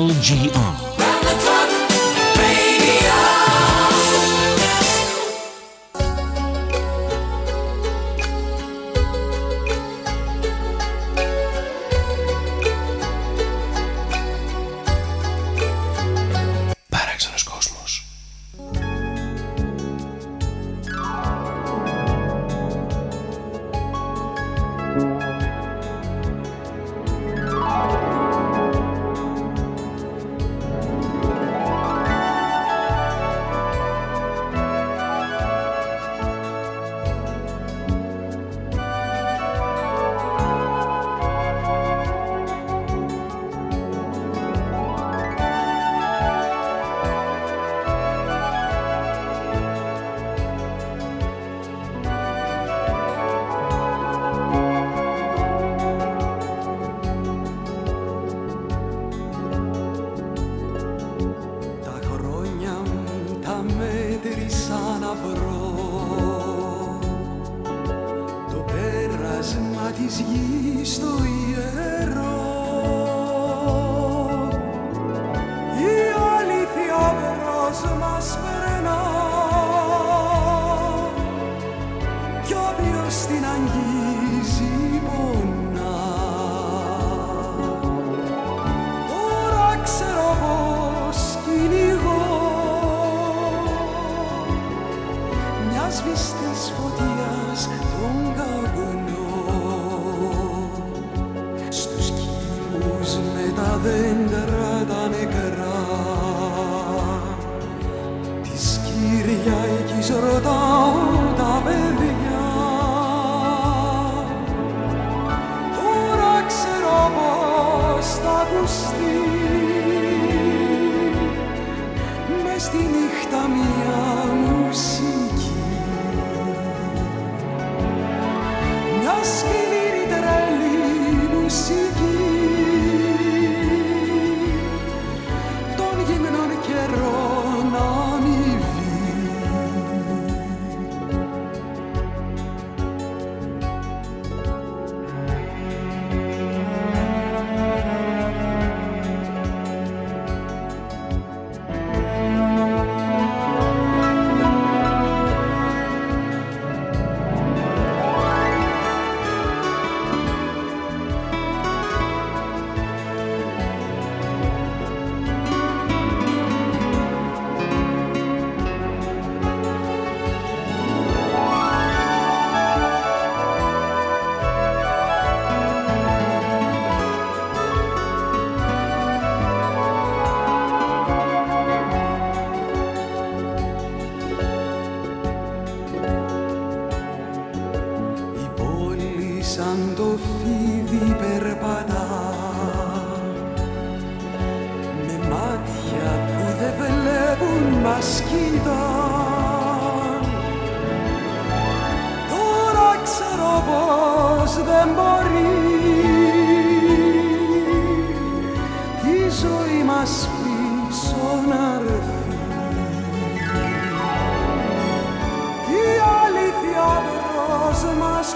LGR.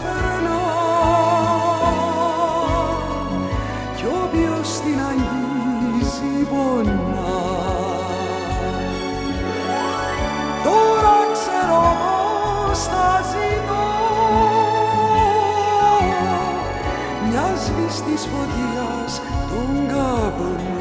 περνά κι όποιος την αγγίζει πονά. Τώρα ξέρω πως θα ζητώ μια των τον καπνό.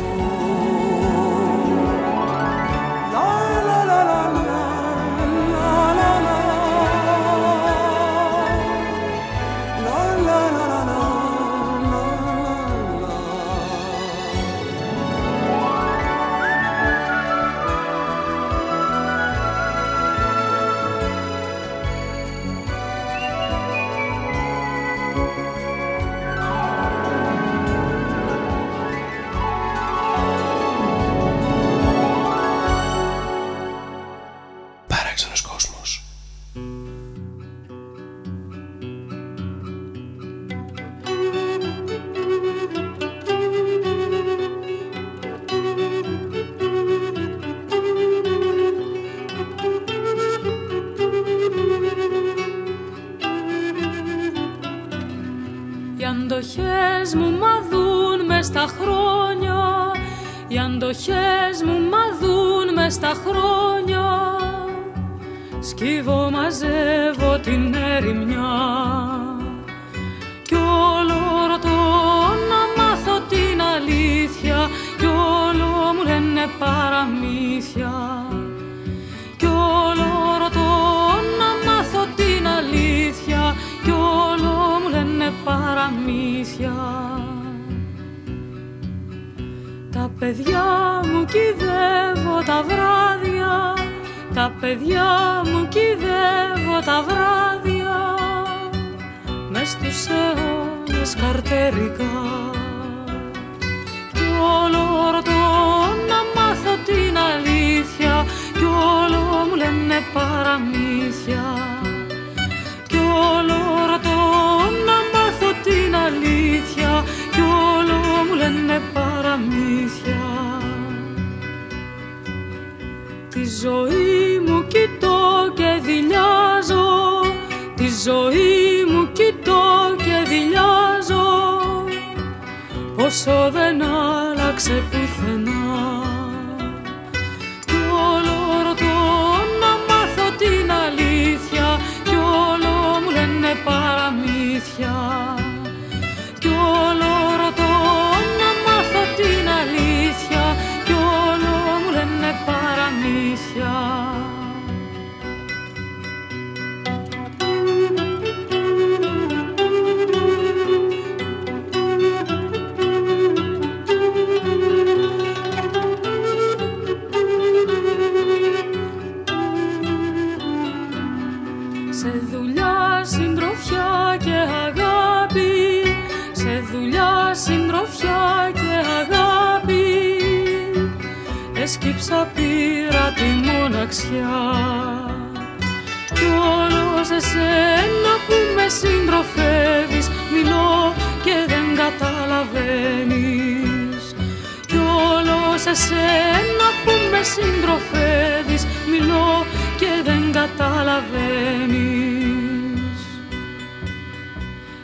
Όλο σε σένα που με συντροφεύεις Μιλώ και δεν καταλαβαίνεις.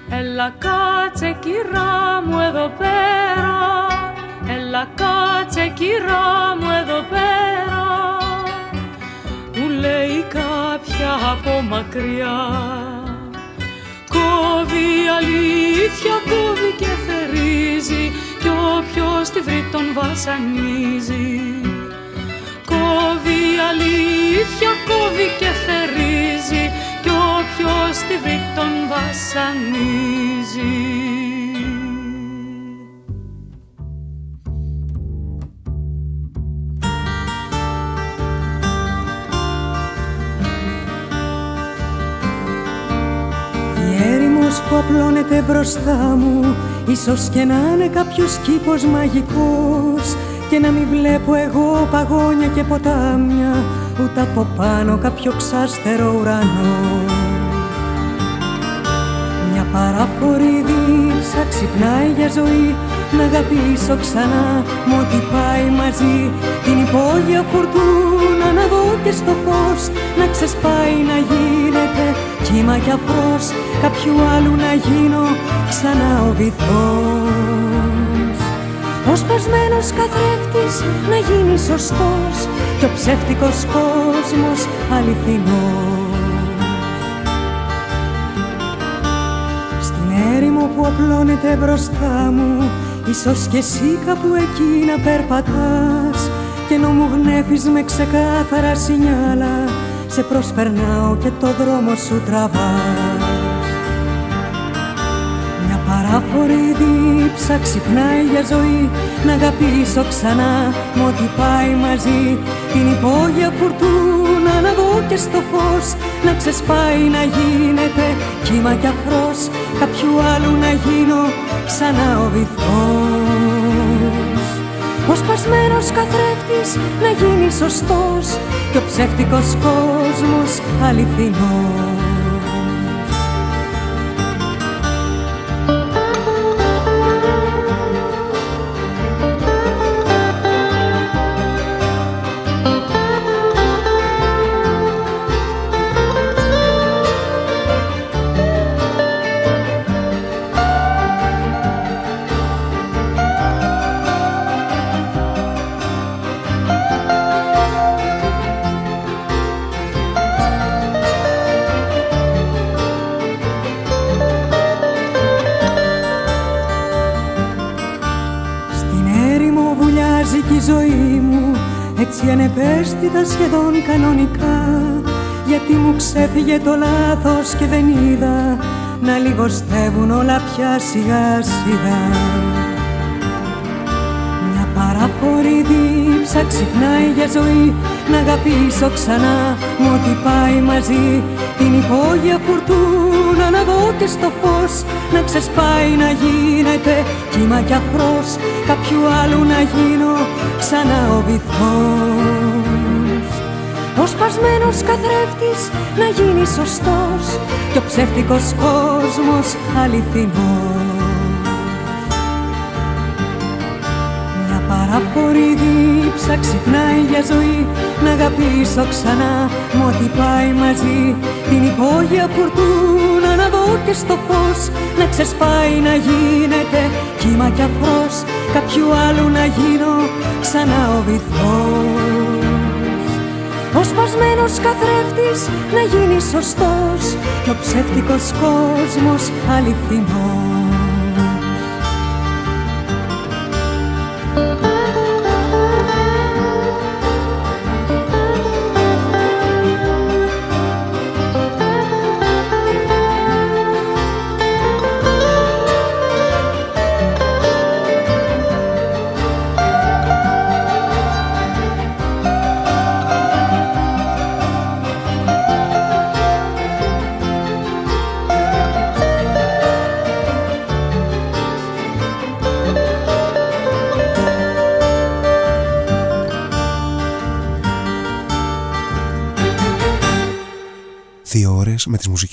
Έλα κάτσε κυρά μου εδώ πέρα. Έλα κάτσε κυρά μου εδώ πέρα. Μου λέει κάποια από μακριά. Κόβει η αλήθεια, κόβει και θερίζει Κι όποιος τη βρει τον βασανίζει. Κόβει η αλήθεια, κόβει και θερίζει Κι όποιος τη βρει τον βασανίζει που απλώνεται μπροστά μου. Ίσως και να είναι κάποιος κήπος μαγικός Και να μην βλέπω εγώ παγόνια και ποτάμια Ούτε από πάνω κάποιο ξάστερο ουρανό. Μια παράφορη δίψα ξυπνάει για ζωή Να αγαπήσω ξανά με ό,τι πάει μαζί. Την υπόγεια φουρτούνα να δω και στο φως Να ξεσπάει να γίνεται κύμα κι αφρός Κάποιου άλλου να γίνω ξανά ο βυθός. Ο σπασμένος καθρέφτης να γίνει σωστός Και ο ψεύτικος κόσμος αληθινός. Στην έρημο που απλώνεται μπροστά μου Ίσως κι εσύ κάπου εκεί να περπατάς Και ενώ μου γνέφεις με ξεκάθαρα σινιάλα Σε προσπερνάω και το δρόμο σου τραβάς. Μια παράφορη δίψα ξυπνάει για ζωή. Να αγαπήσω ξανά με ό,τι πάει μαζί. Την υπόγεια φουρτούνα να δω και στο φως. Να ξεσπάει να γίνεται κύμα κι αφρός. Κάποιου άλλου να γίνω ξανά ο βυθός Ο σπασμένος καθρέφτης να γίνει σωστός Και ο ψεύτικος κόσμος αληθινός ανεπαίσθητα σχεδόν κανονικά. Γιατί μου ξέφυγε το λάθος και δεν είδα να λιγοστεύουν όλα πια σιγά σιγά. Μια παραφορή δίψα ξυπνάει για ζωή. Να αγαπήσω ξανά μου ό,τι πάει μαζί. Την υπόγεια φουρτούνα να δω και στο φως. Να ξεσπάει να γίνεται κύμα κι αφρός. Κάποιου άλλου να γίνω ξανά ο βυθός. ο σπασμένος καθρέφτης να γίνει σωστός και ο ψεύτικος κόσμος αληθινός. Παραφορή δίψα ξυπνάει για ζωή Να αγαπήσω ξανά μου ό,τι πάει μαζί. Την υπόγεια φουρτούνα να δω και στο φως Να ξεσπάει να γίνεται κύμα κι αφρός. Κάποιου άλλου να γίνω ξανά ο βυθός Ο σπασμένος καθρέφτης να γίνει σωστός Και ο ψεύτικος κόσμος αληθινός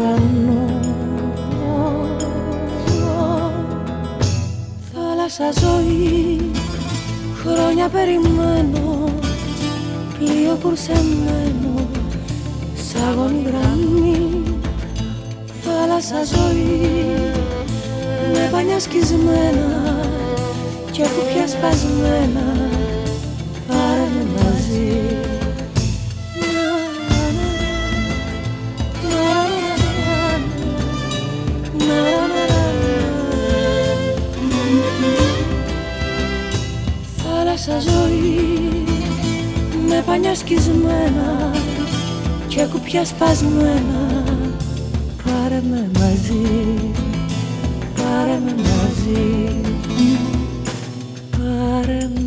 ουρανό. Θάλασσα ζωή, χρόνια περιμένω. Πλοίο κουρσεμένο, σάγων γραμμή Θάλασσα ζωή, με πανιά σκισμένα Και κουπιά σπασμένα, πάρε μαζί. μέσα ζωή με πανιά σκισμένα και κουπιά σπασμένα. Πάρε με μαζί, πάρε με μαζί, πάρε με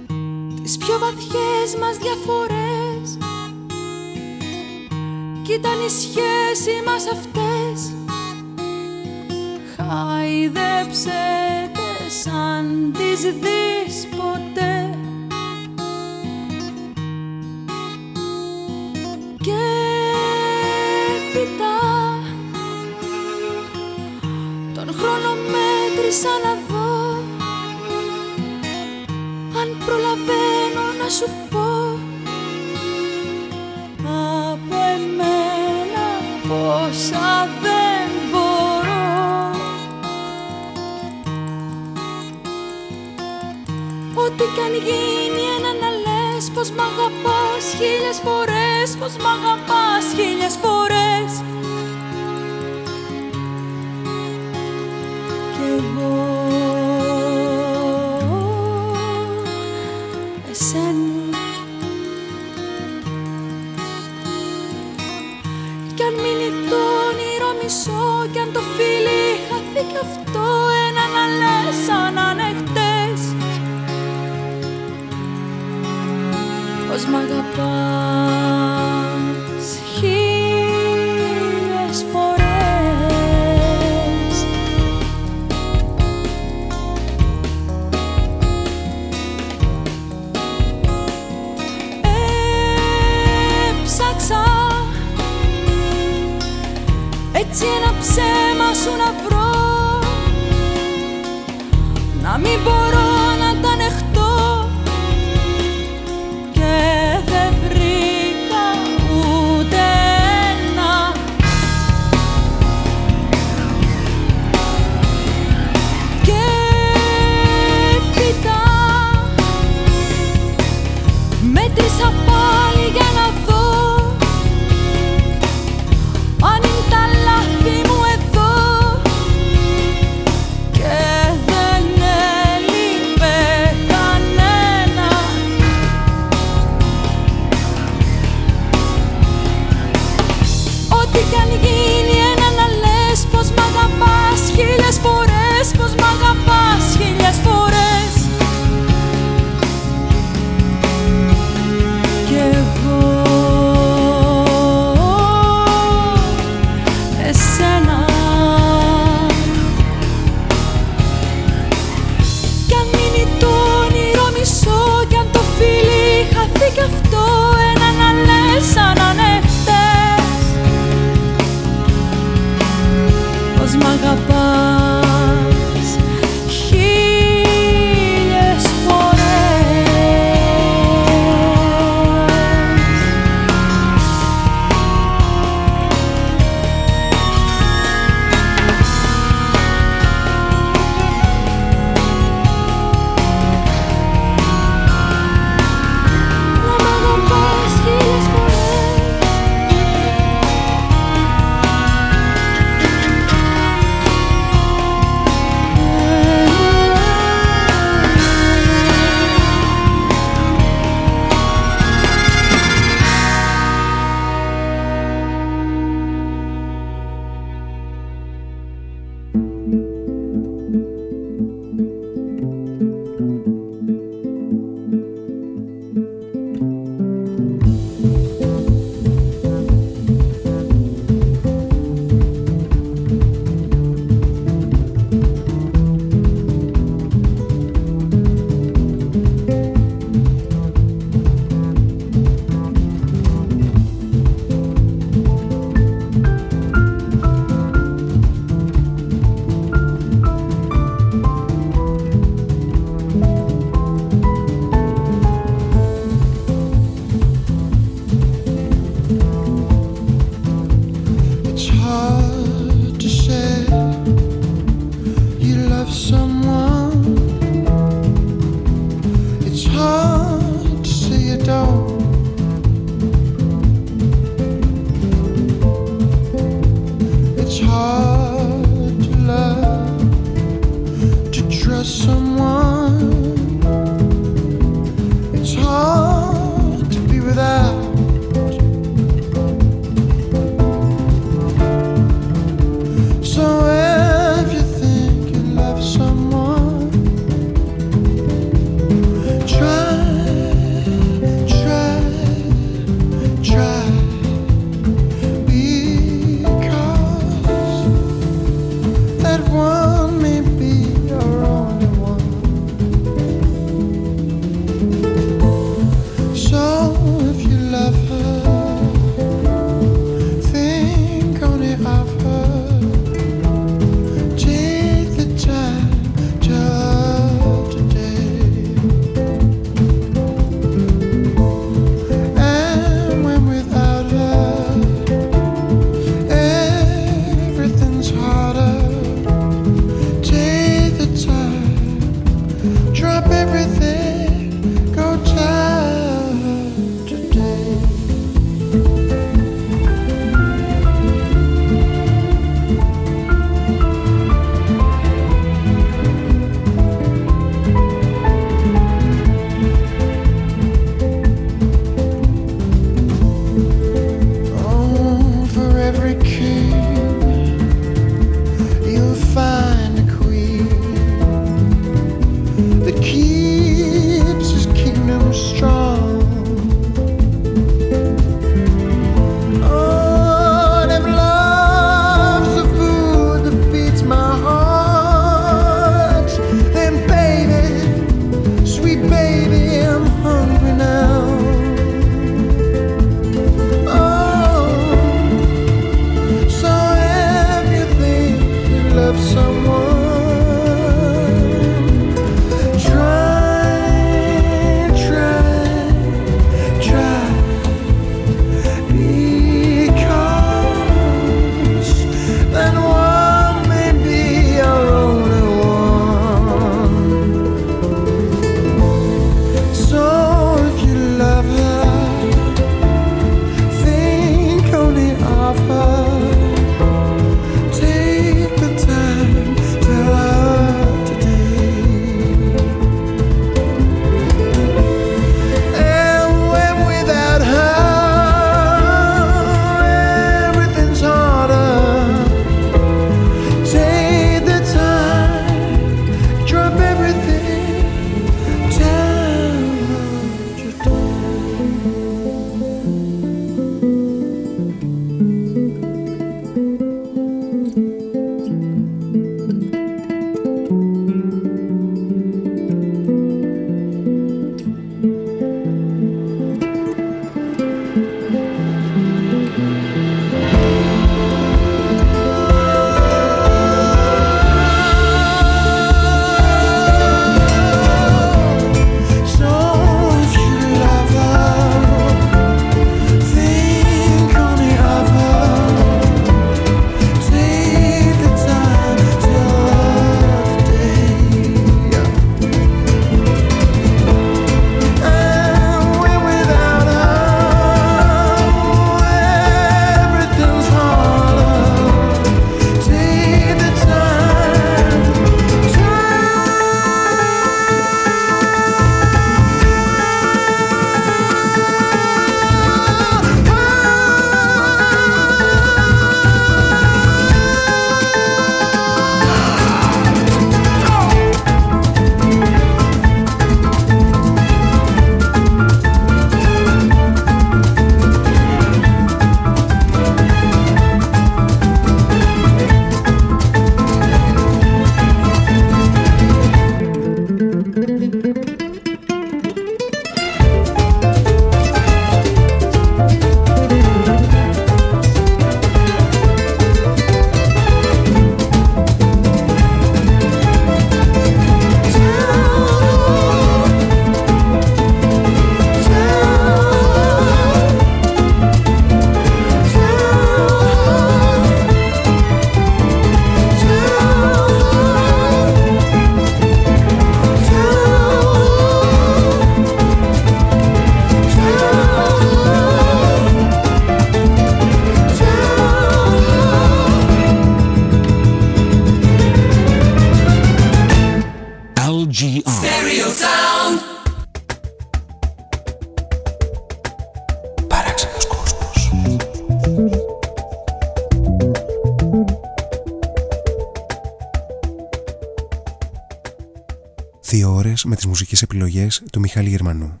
μουσικές επιλογές του Μιχάλη Γερμανού.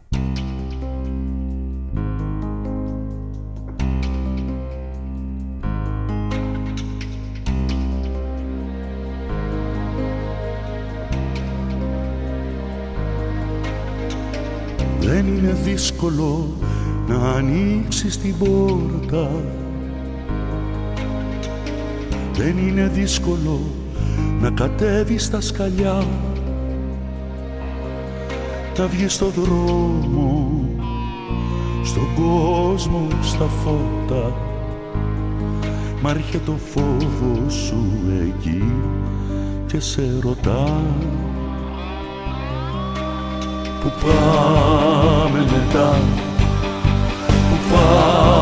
Δεν είναι δύσκολο να ανοίξεις την πόρτα Δεν είναι δύσκολο να κατέβεις στα σκαλιά να βγεις στο δρόμο στον κόσμο στα φώτα. Μ' έρχεται το φόβο σου εκεί και σε ρωτά. Πού πάμε μετά Πού πάμε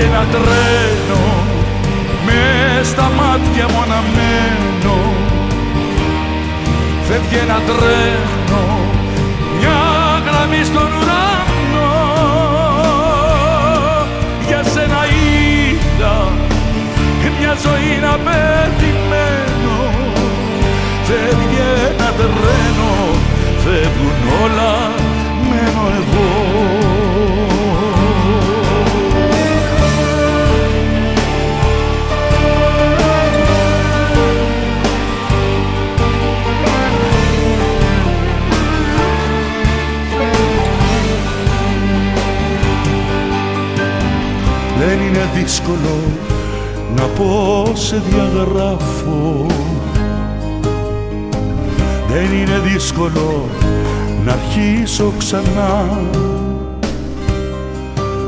Φεύγει ένα τρένο με στα μάτια μοναμένο Φεύγει ένα τρένο μια γραμμή στον ουρανό. Για σένα είδα μια ζωή να περιμένω Φεύγει ένα τρένο, φεύγουν όλα, μένω εγώ είναι δύσκολο να πω σε διαγράφω. Δεν είναι δύσκολο να αρχίσω ξανά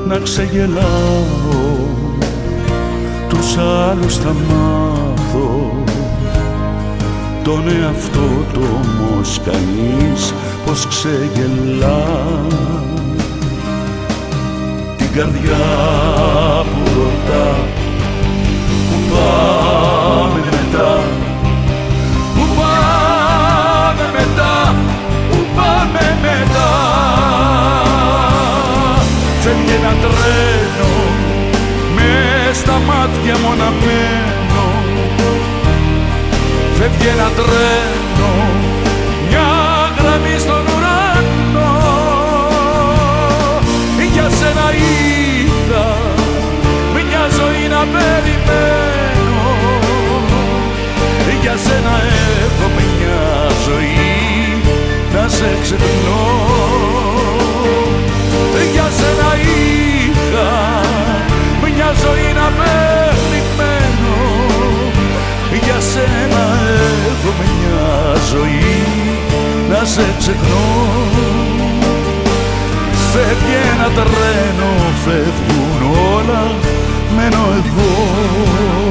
να ξεγελάω. Τους άλλους θα μάθω. Τον εαυτό το όμως κανείς πως ξεγελά. την καρδιά που ρωτά που πάμε μετά που πάμε μετά που πάμε μετά φεύγει ένα τρένο με στα μάτια μοναμένο φεύγει ένα τρένο για σένα έχω μια ζωή να σε ξεχνώ για σένα είχα μια ζωή να περιμένω για σένα έχω μια ζωή να σε ξεχνώ Φεύγει ένα τρένο, φεύγουν όλα, μένω εγώ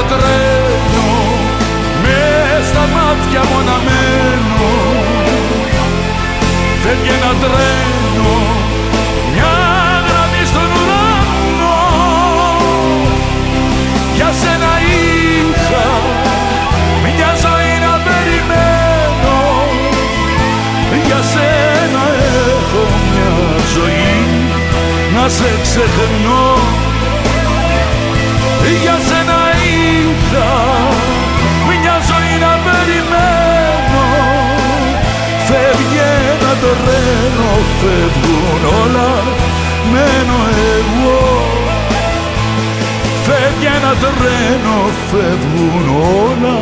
Φεύγει ένα τρένο, μες στα μάτια μοναμένο Φεύγει ένα τρένο, μια γραμμή στον ουρανό. Για σένα είχα μια ζωή να περιμένω. Για σένα έχω μια ζωή να σε ξεχνώ. Για σένα τρένο φεύγουν όλα μένω εγώ. Φεύγει ένα τρένο φεύγουν όλα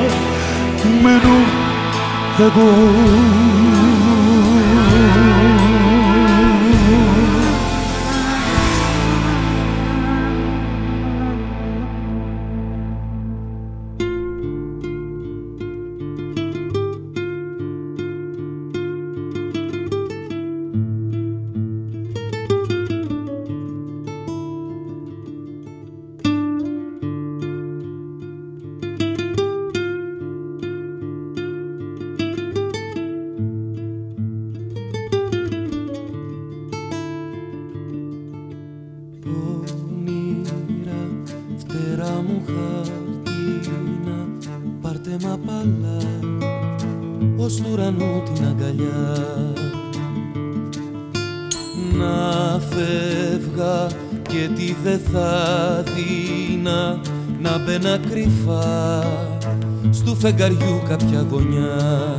μένω εγώ φεγγαριού κάποια γωνιά.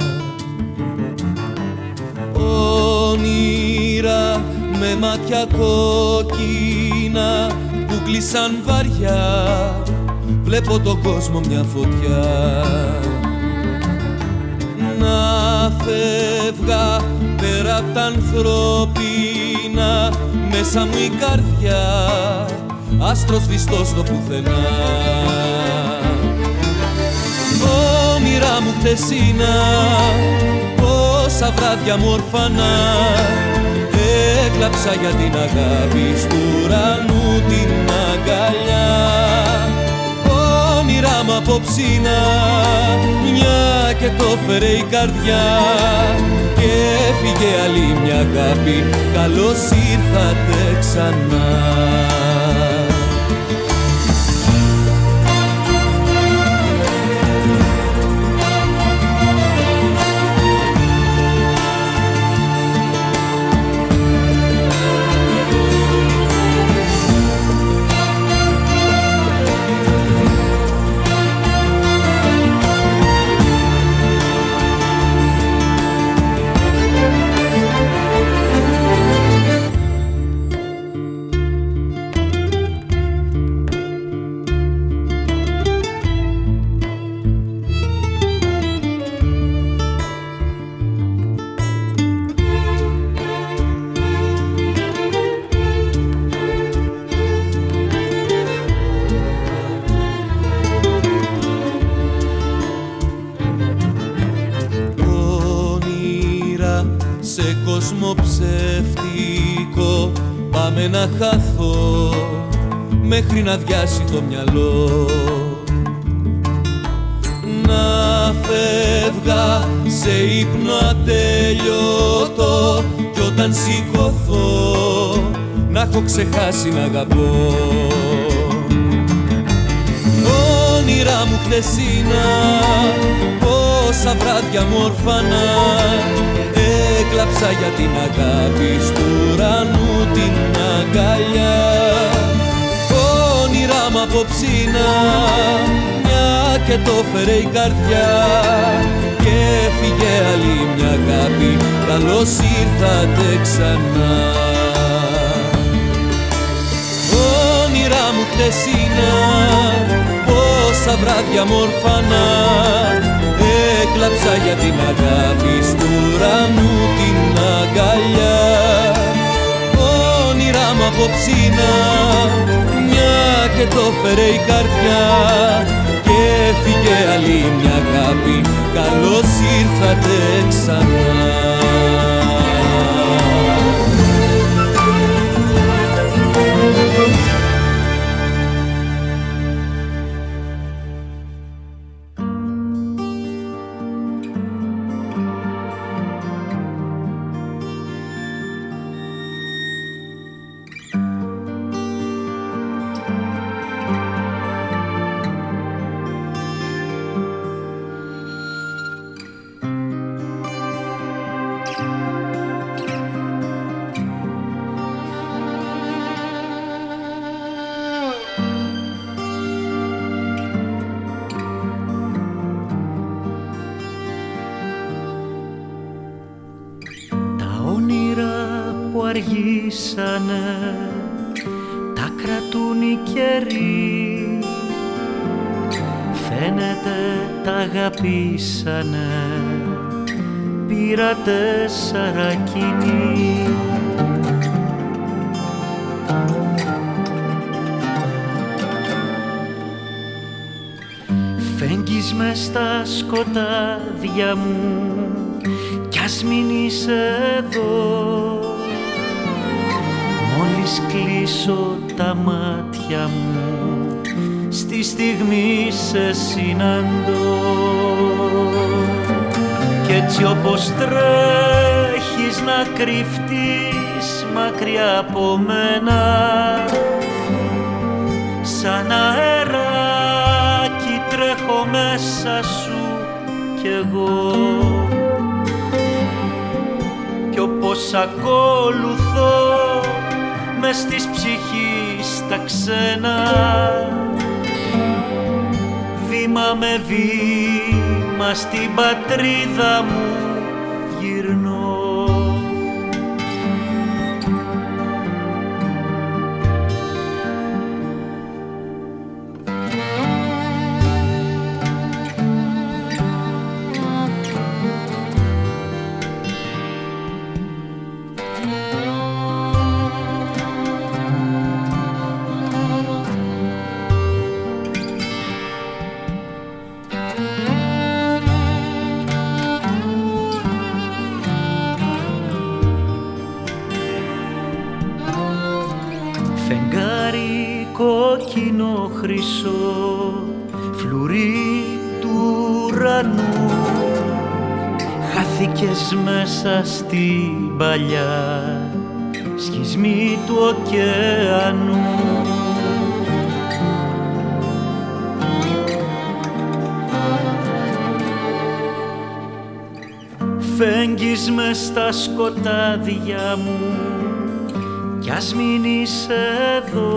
Όνειρα με μάτια κόκκινα που κλείσαν βαριά. Βλέπω τον κόσμο μια φωτιά. Να φεύγα πέρα απ' τα ανθρώπινα μέσα μου η καρδιά. Άστρος βιστό στο πουθενά μου χτεσίνα πόσα βράδια μου ορφανά. Έκλαψα για την αγάπη στου ουρανού την αγκαλιά. Όνειρά μου απόψινα μια και το φέρε η καρδιά. Και έφυγε άλλη μια αγάπη καλώς ήρθατε ξανά να χαθώ μέχρι να διάσει το μυαλό. Να φεύγα σε ύπνο ατέλειωτο κι όταν σηκωθώ να έχω ξεχάσει να αγαπώ. Όνειρά μου χτεσίνα πόσα βράδια μου ορφανά έκλαψα για την αγάπη του ουρανού την αγκαλιά. Όνειρά μ' απόψινα μια και το φέρε η καρδιά. Και έφυγε άλλη μια αγάπη καλώς ήρθατε ξανά. Όνειρά μου χτεσίνα πόσα βράδια μορφανά. Έκλαψα για την αγάπη στου ουρανού την αγκαλιά. Όνειρά μου απόψινα μια και το φέρε η καρδιά. Και έφυγε άλλη μια αγάπη καλώς ήρθατε ξανά κρυφτείς μακριά από μένα σαν αεράκι τρέχω μέσα σου κι εγώ. Κι όπως ακολουθώ μες της ψυχής τα ξένα βήμα με βήμα στην πατρίδα μου μέσα στην παλιά. Σχισμή του ωκεανού. Φέγγεις μες στα σκοτάδια μου κι ας μείνεις εδώ.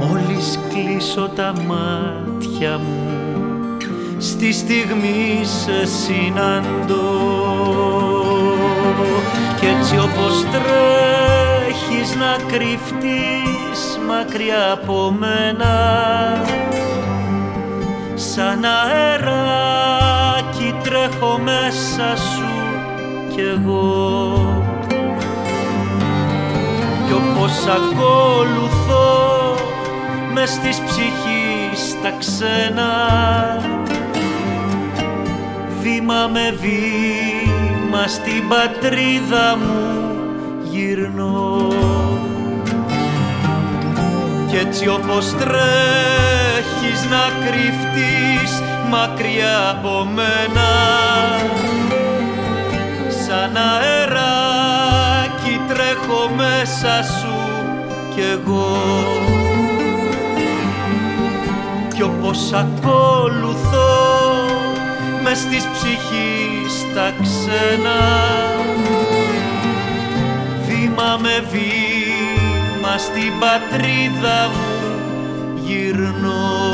Μόλις κλείσω τα μάτια μου στη στιγμή σε συναντώ. Κι έτσι όπως τρέχεις να κρυφτείς μακριά από μένα σαν αεράκι τρέχω μέσα σου κι εγώ. Κι όπως ακολουθώ μες της ψυχής τα ξένα βήμα με βήμα στην πατρίδα μου γυρνώ. Κι έτσι όπως τρέχεις να κρυφτείς μακριά από μένα σαν αεράκι τρέχω μέσα σου κι εγώ. Κι όπως ακολουθώ μες της ψυχής τα ξένα. Βήμα με βήμα στην πατρίδα μου γυρνώ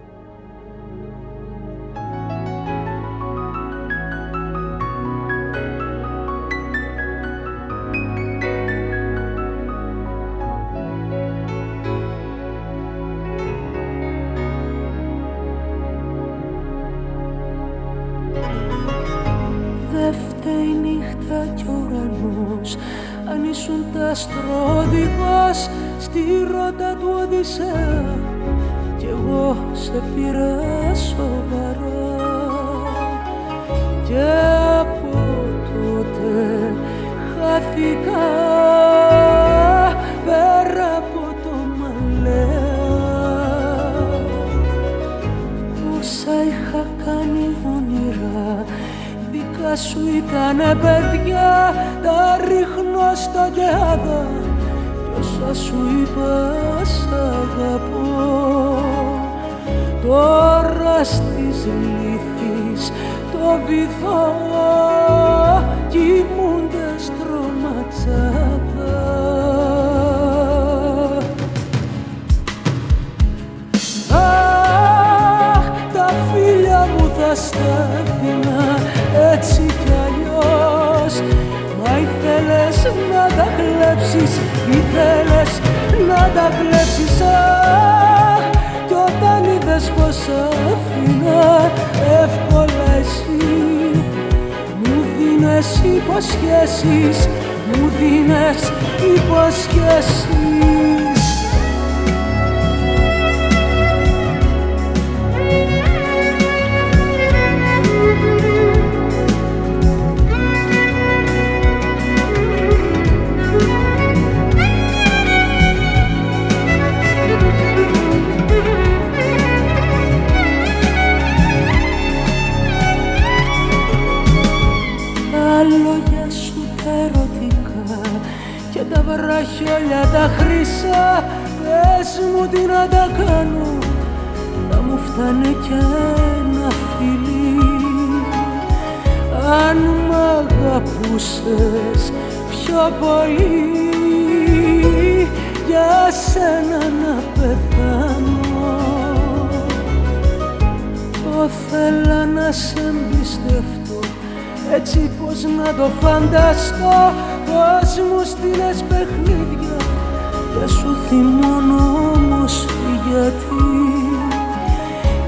σου ήτανε παιδιά τα ρίχνω στα κεάδα κι όσα σου είπα σ' αγαπώ. Τώρα στις λύθεις το βυθό κοιμούνται στρωματσάτα Αχ, τα φίλια μου θα σταθούν έτσι κι αλλιώς. Μα ήθελες να τα κλέψεις, ήθελες να τα κλέψεις αχ Κι όταν είδες πως αφήνα εύκολα εσύ Μου δίνες υποσχέσεις, μου δίνες υποσχέσεις. Και τα βραχιόλια τα χρυσά πες μου τι να τα κάνω να μου φτάνε κι ένα φιλί. Αν μ' αγαπούσες πιο πολύ για σένα να πεθάνω. Το θέλω να σε εμπιστευτώ έτσι πως να το φανταστώ πως μου στείλες παιχνίδια. Και σου θυμώνω όμως γιατί.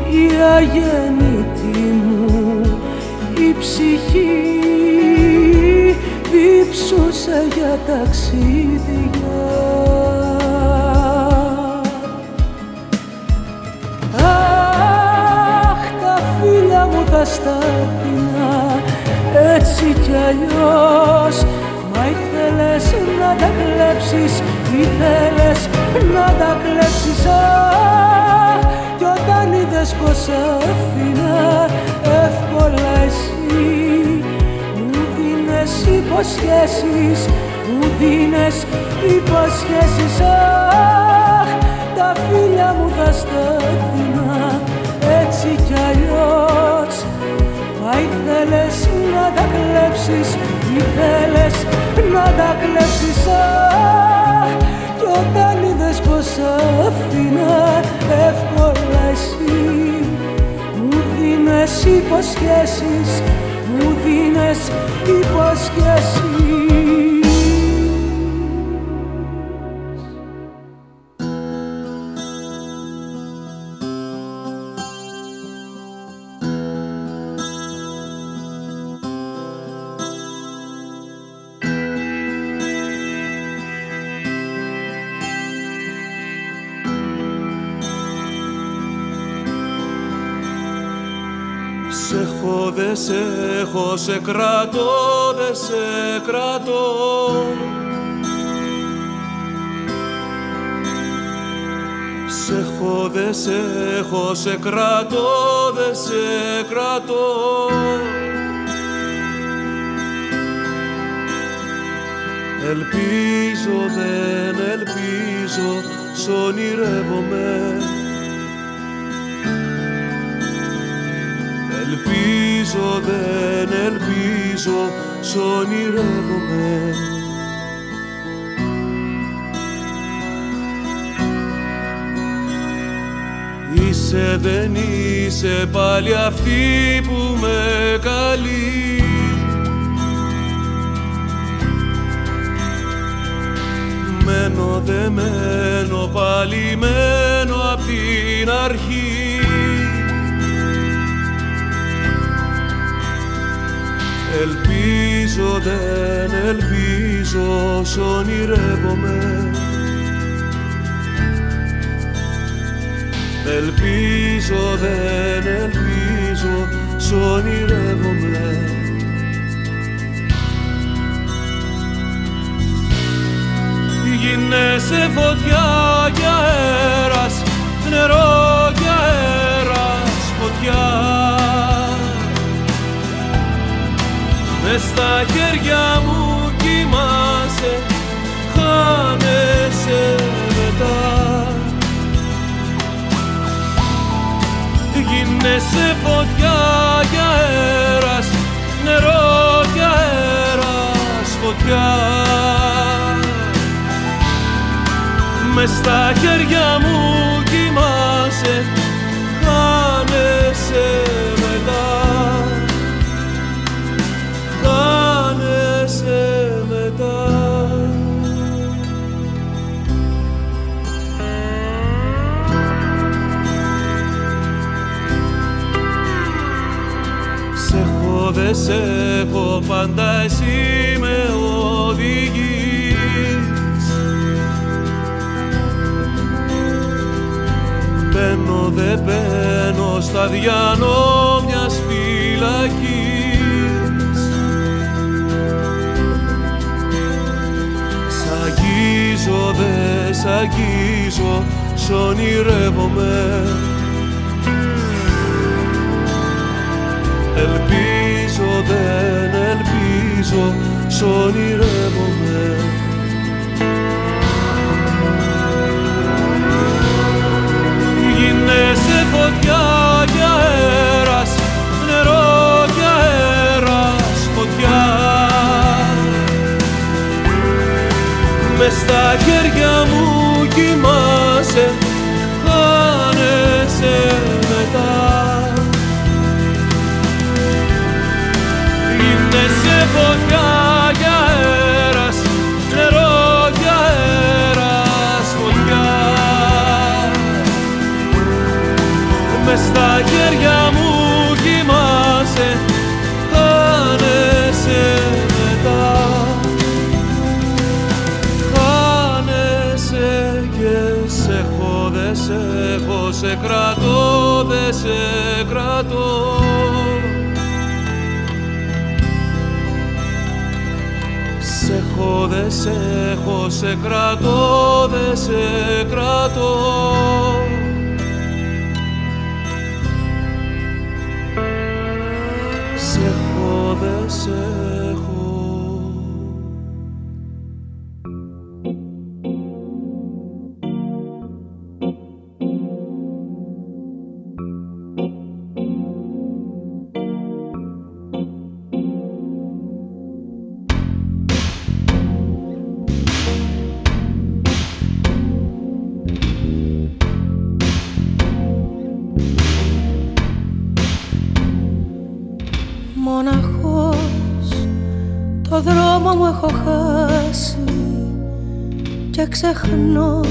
Η αγέννητη μου η ψυχή διψούσε για ταξίδια. Αχ, τα φίλια μου τα στάθινα έτσι κι αλλιώς Μα ήθελες να τα κλέψεις, ήθελες να τα κλέψεις Αχ, κι όταν είδες πως αφήνα εύκολα εσύ Μου δίνες υποσχέσεις, μου δίνες υποσχέσεις Αχ, τα φίλια μου θα σταθούν έτσι κι αλλιώς. Μα ήθελες να τα κλέψεις, ήθελες να τα κλέψεις Αχ, κι όταν είδες πως αφήνα εύκολα εσύ Μου δίνες υποσχέσεις, μου δίνες υποσχέσεις δε σε έχω, σε κρατώ, δε σε κρατώ. Σε έχω, δε σε έχω, σε κρατώ, δε σε κρατώ. Ελπίζω, δεν ελπίζω, σ' ονειρεύομαι Ελπίζω, δεν ελπίζω, σ' ονειρεύομαι. Είσαι, δεν είσαι πάλι αυτή που με καλεί. Μένω, δε μένω, πάλι μένω απ' την αρχή Ελπίζω, δεν ελπίζω, σ' ονειρεύομαι. Ελπίζω, δεν ελπίζω, σ' ονειρεύομαι. Γίνεσαι φωτιά και αέρας, νερό και αέρας, φωτιά Μες στα χέρια μου κοιμάσαι, χάνεσαι μετά. Γίνεσαι φωτιά και αέρας, νερό και αέρας, φωτιά. Μες στα χέρια μου κοιμάσαι, χάνεσαι σε έχω πάντα εσύ με οδηγείς. Μπαίνω δε μπαίνω στα διανό μιας φυλακής. Σ' αγγίζω δε σ' αγγίζω σ' ονειρεύομαι. Ελπίζω δεν ελπίζω ονειρεύομαι. Γίνεσαι φωτιά και αέρας, νερό και αέρας, φωτιά. Μες στα χέρια μου κοιμάσαι, χάνεσαι φωτιά και αέρας, νερό και αέρας, φωτιά. Μες στα χέρια μου κοιμάσαι, χάνεσαι μετά. Χάνεσαι και σε έχω, δε σε έχω, σε κρατώ, δε σε κρατώ έχω, δε σε έχω, σε κρατώ, δε σε κρατώ. Σε έχω, δε σε έχω το δρόμο μου έχω χάσει και ξεχνώ.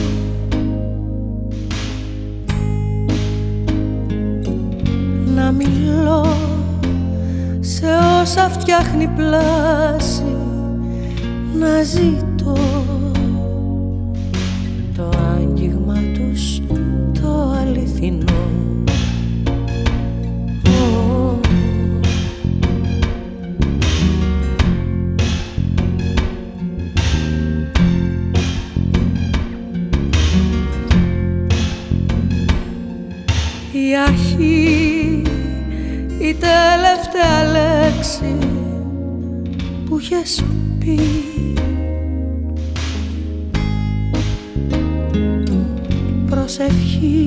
Να μιλώ σε όσα φτιάχνει πλάση να ζητώ είχες πει. Προσευχή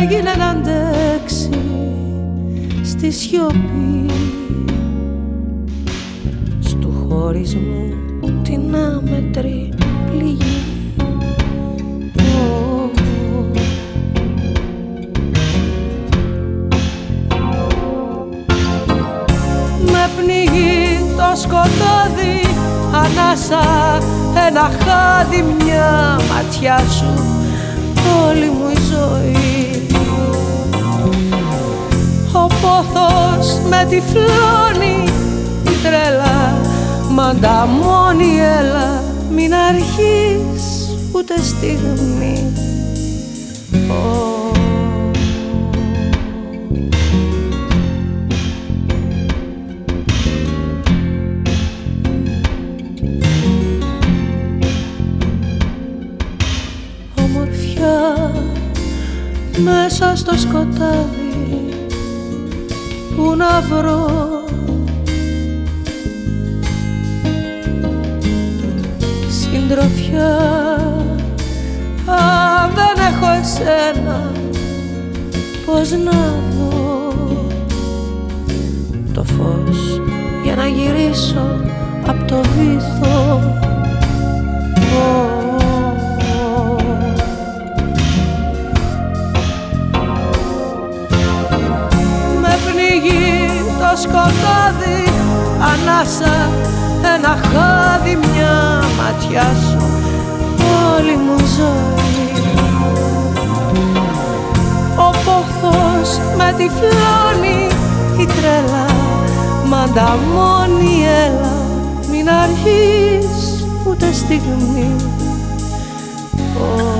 έγινε να αντέξει στη σιωπή. Στου χωρισμού ένα χάδι μια ματιά σου όλη μου η ζωή ο πόθος με τυφλώνει η τρέλα μ' ανταμώνει έλα μην αρχείς ούτε στιγμή Ω. στο σκοτάδι που να βρω. Συντροφιά αν δεν έχω εσένα πως να δω το φως για να γυρίσω απ' το βυθό ανάσα ένα χάδι μια ματιά σου όλη μου ζωή ο πόθος με τυφλώνει η τρέλα μ' ανταμώνει έλα μην αρχείς ούτε στιγμή Ω.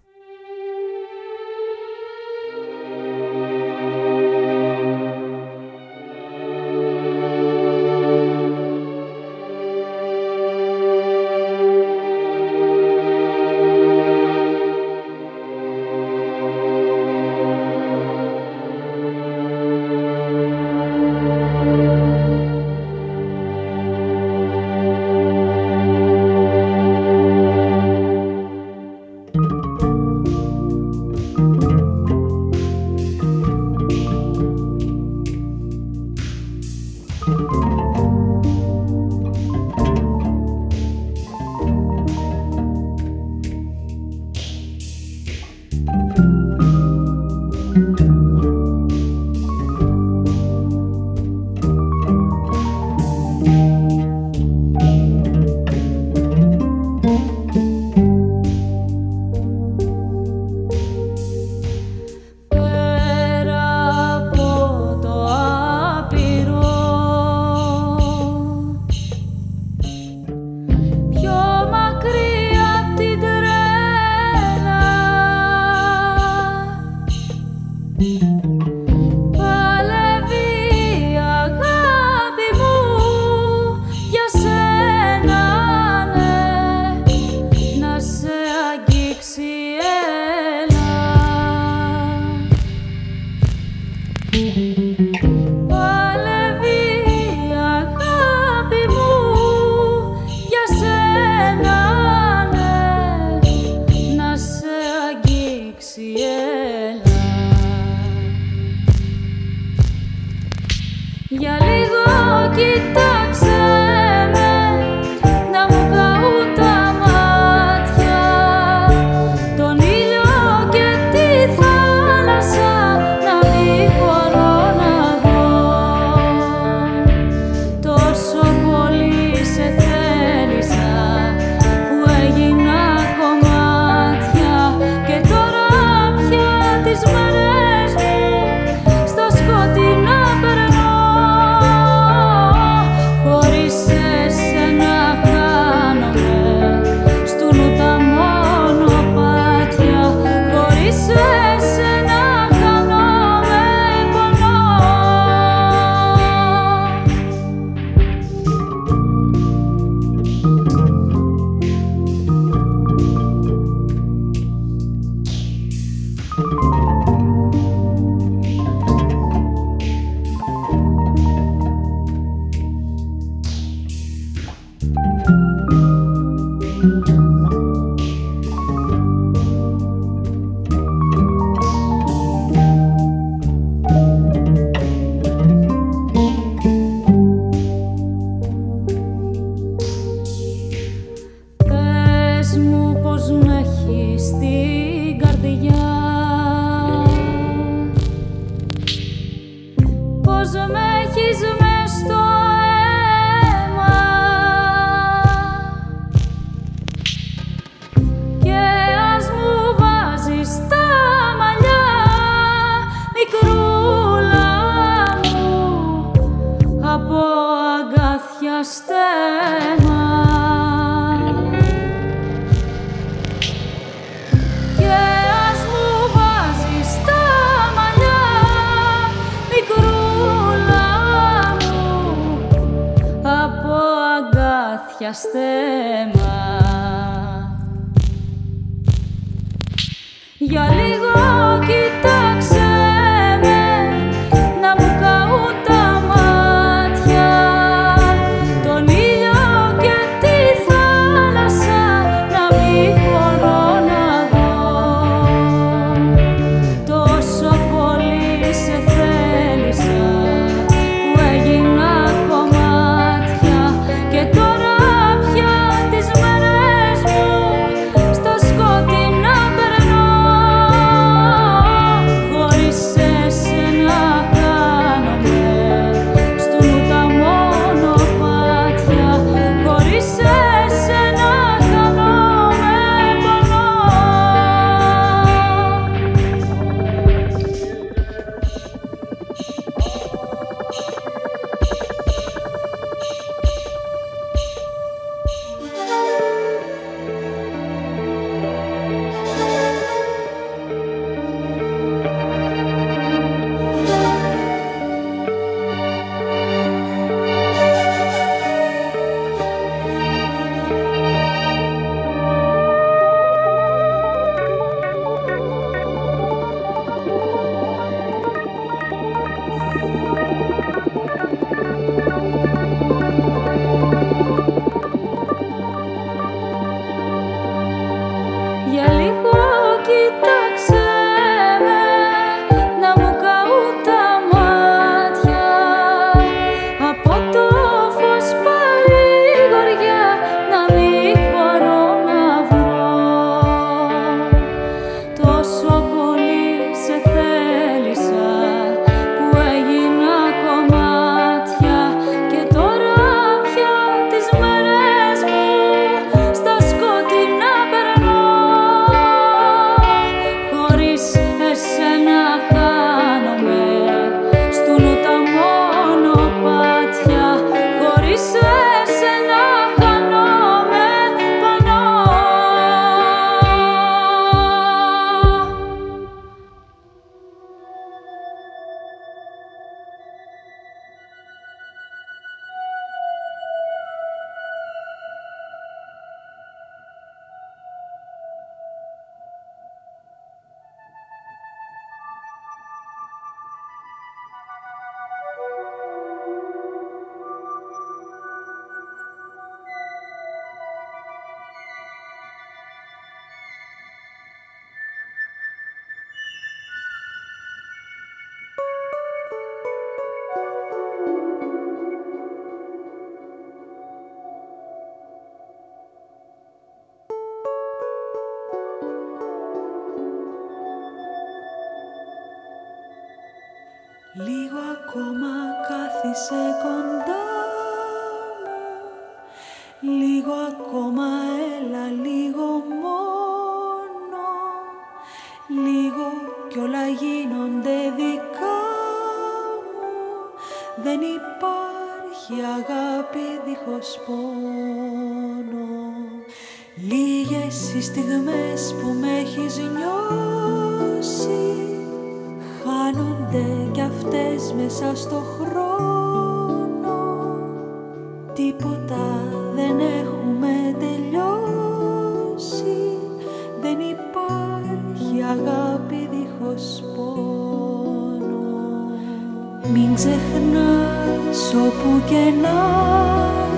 Μην ξεχνάς όπου και να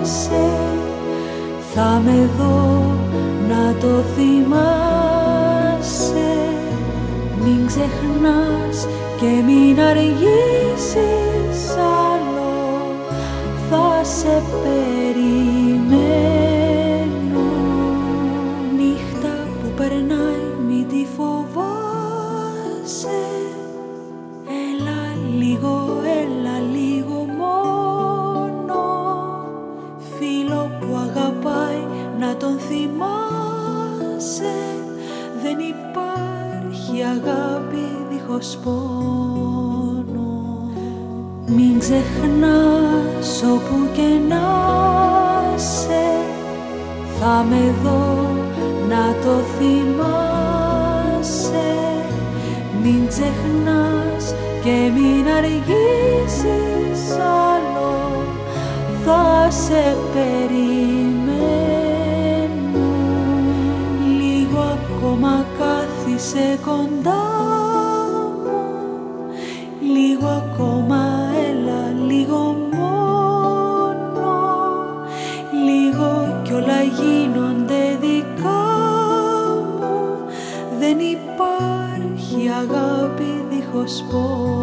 σε. Θα με δω να το θυμάσαι. Μην ξεχνάς και μην αργήσεις άλλο. Θα σε περιμένω. πόνο Μην ξεχνάς όπου και να σε. Θα με δω να το θυμάσαι. Μην ξεχνάς και μην αργήσεις άλλο. Θα σε περιμένω. Λίγο ακόμα κάθισε κοντά was born.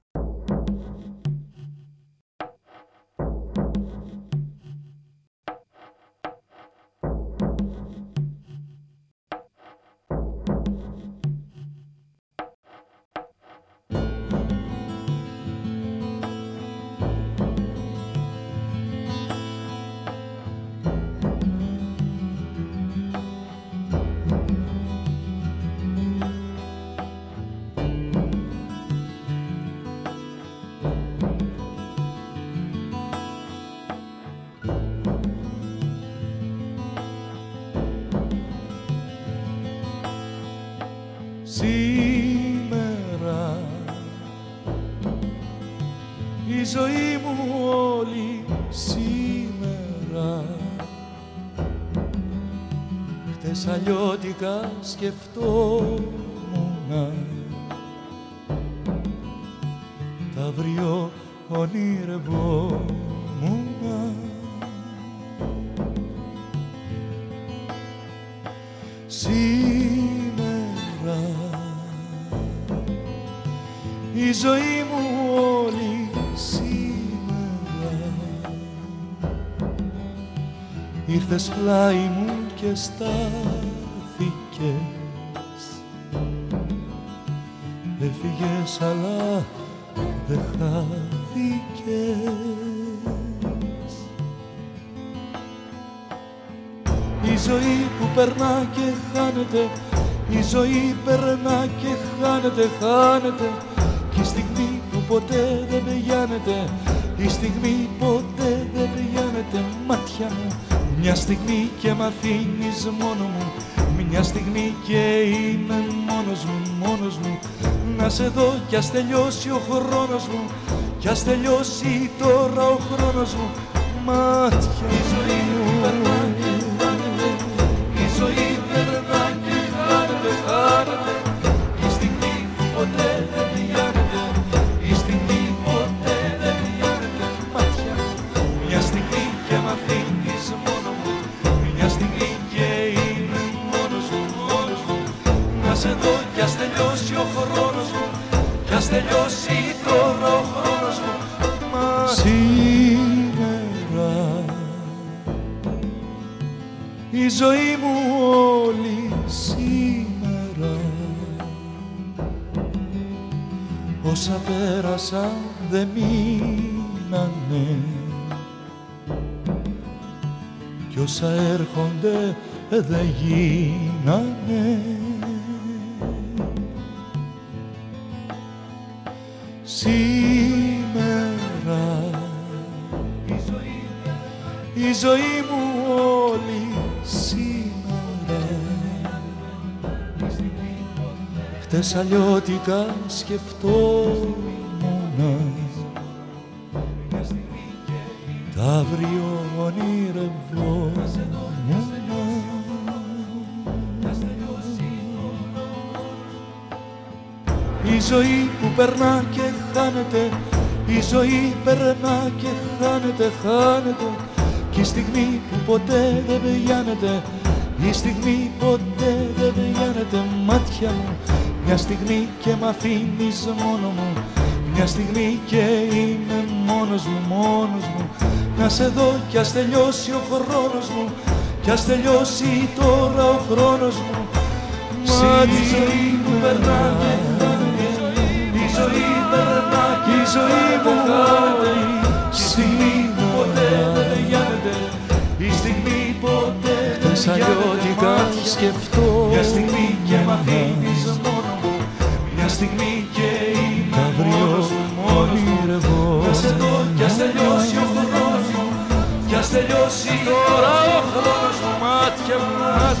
Ήρθες πλάι μου και στάθηκες. Έφυγες αλλά δεν χάθηκες. Η ζωή που περνά και χάνεται η ζωή περνά και χάνεται, χάνεται αφήνεις μόνο μου. Μια στιγμή και είμαι μόνος μου, μόνος μου. Να σε δω κι ας τελειώσει ο χρόνος μου. Κι ας τελειώσει τώρα ο χρόνος μου όσα πέρασα δεν μείνανε. Κι όσα έρχονται δεν γίνανε χτες αλλιώτικας σκεφτόμουν τα αύριο ονειρευόμουν. Η ζωή που περνά και χάνεται Η ζωή περνά και χάνεται, χάνεται. Και η στιγμή που ποτέ δεν πηγαίνεται Η στιγμή ποτέ δεν πηγαίνεται μάτια μου Μια στιγμή και μ' αφήνεις μόνο μου. Μια στιγμή και είμαι μόνος μου, μόνος μου. Να σε δω κι ας τελειώσει ο χρόνος μου. Κι ας τελειώσει τώρα ο χρόνος μου. Μα τη ζωή που περνά και χάνεται η ζωή περνά και η ζωή μου χάνεται. Η στιγμή που ποτέ δεν πηγαίνεται Η στιγμή ποτέ δεν πηγαίνεται σκεφτώ Μια στιγμή και μ' αφήνεις τελειώσει. Τώρα ο χρόνος μου Μάτια μου, μάτια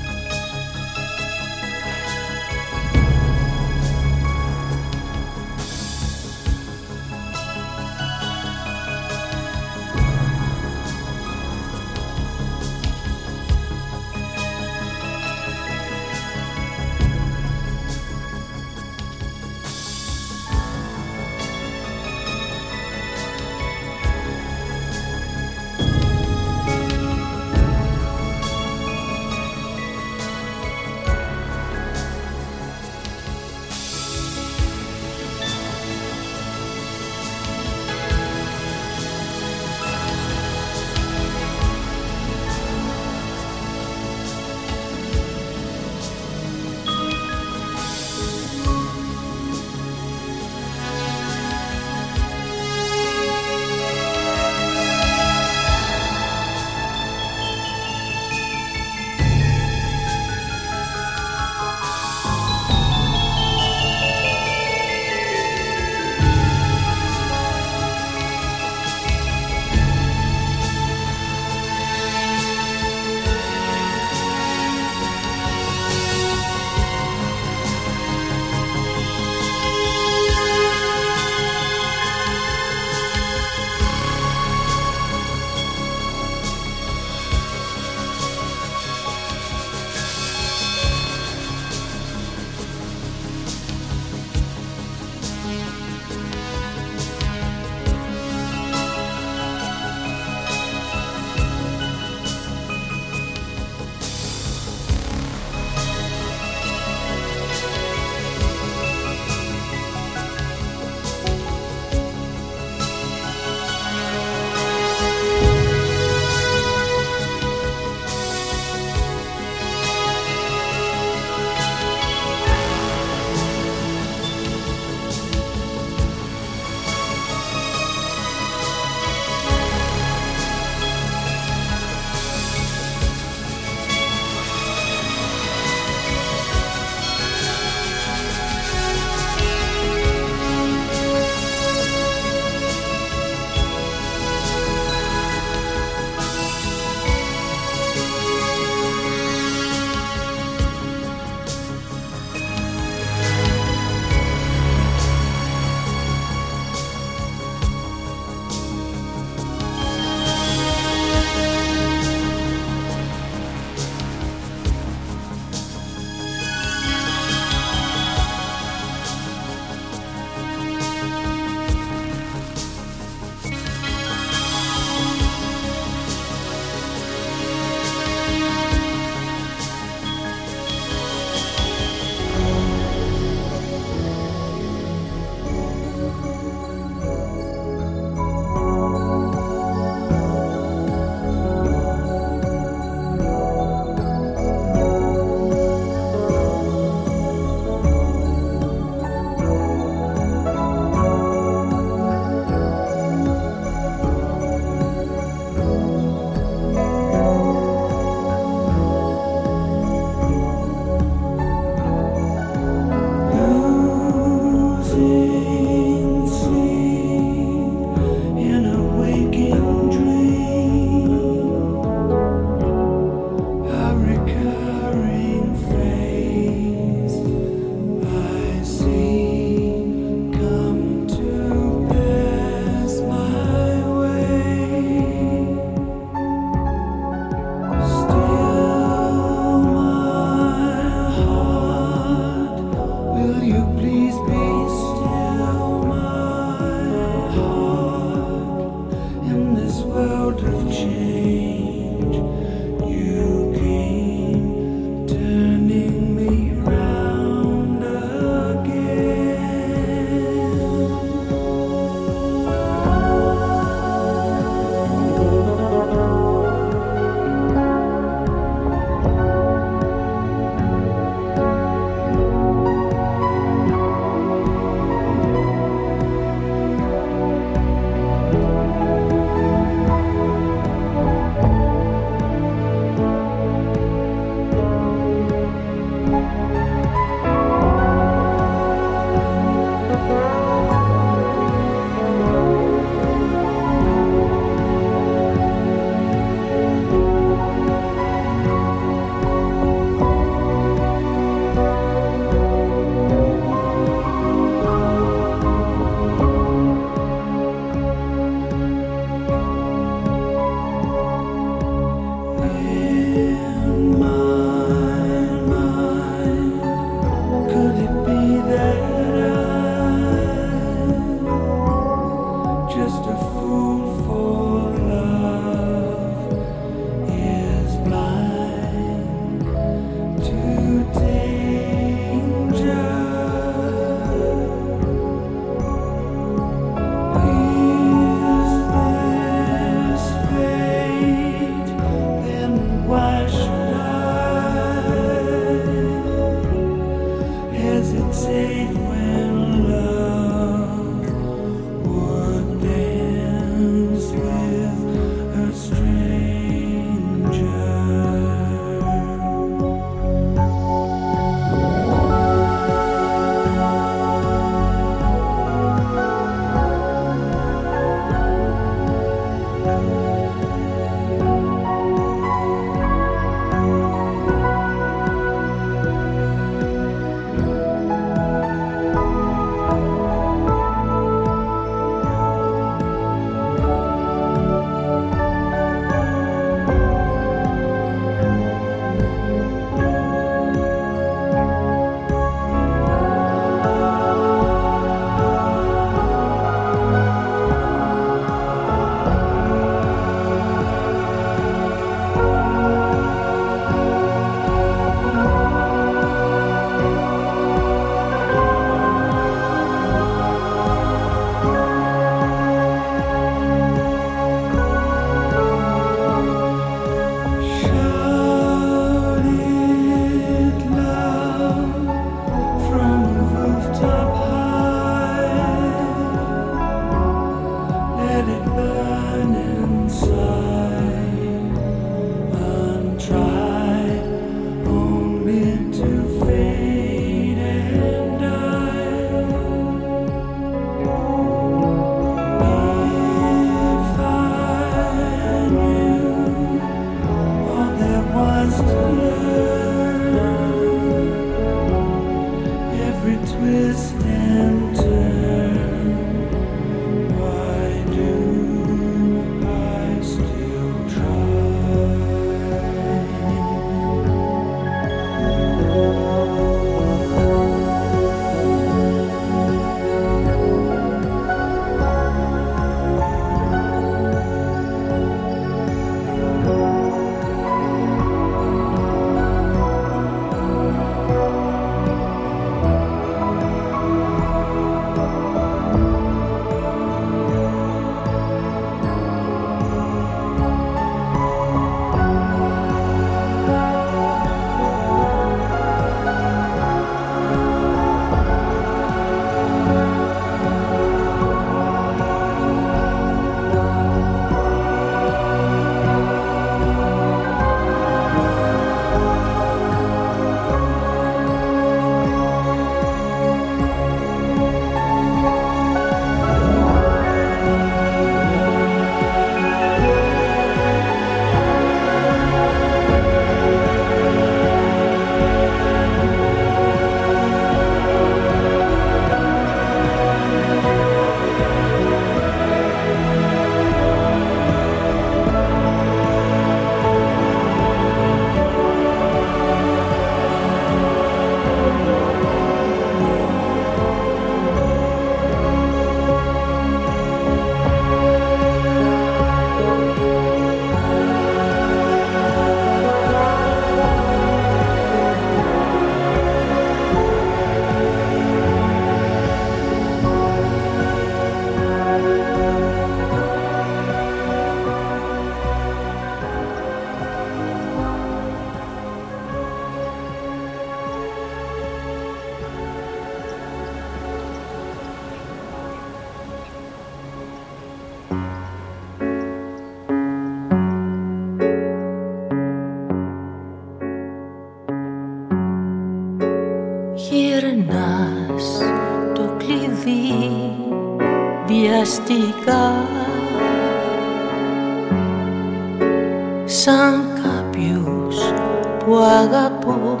Που αγαπούν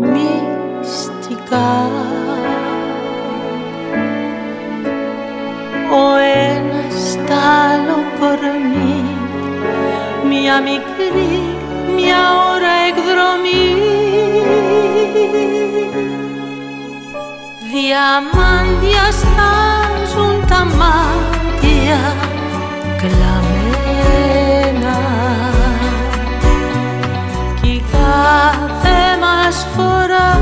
μυστικά. Ο ένας τ' άλλο κορμί μια μικρή μια ώρα εκδρομή. Διαμάντια στάζουν τα μάτια κι κάθε μας φορά.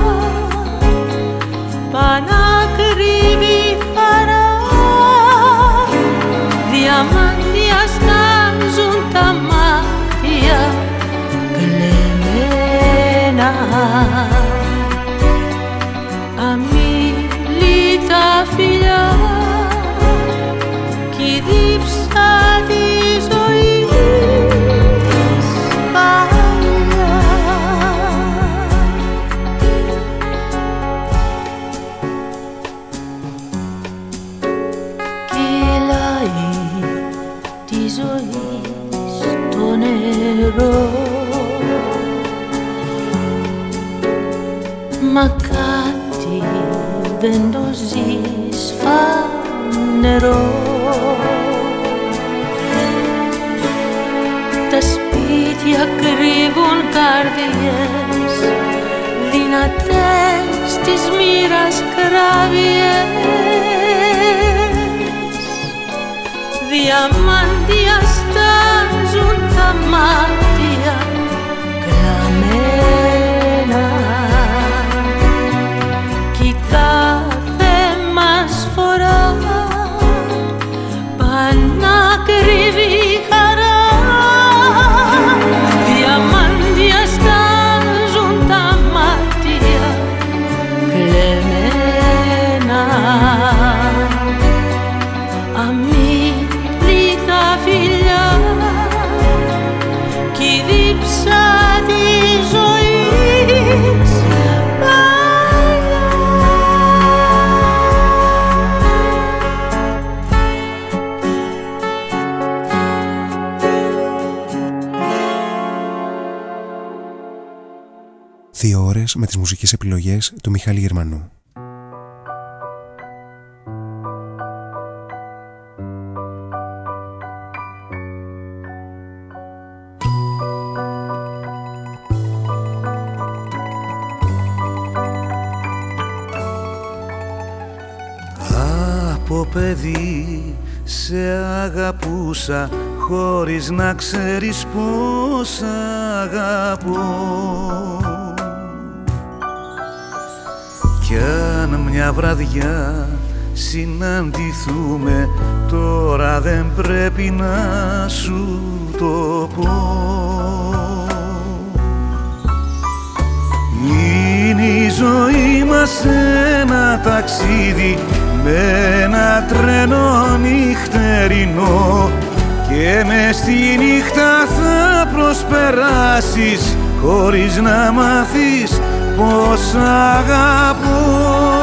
Πανάκριβη χαρά. Διαμάντια δεν το ζεις φανερό Τα σπίτια κρύβουν καρδιές δυνατές της μοίρας κράβιες Διαμάντια στάζουν τα μάτια μουσικές επιλογές του Μιχάλη Γερμανού. Από παιδί σε αγαπούσα χωρίς να ξέρεις πως αγαπώ μια βραδιά συναντηθούμε. Τώρα δεν πρέπει να σου το πω. Είναι η ζωή μας ένα ταξίδι με ένα τρένο νυχτερινό. Και με στη νύχτα θα προσπεράσεις χωρίς να μάθεις πως αγαπώ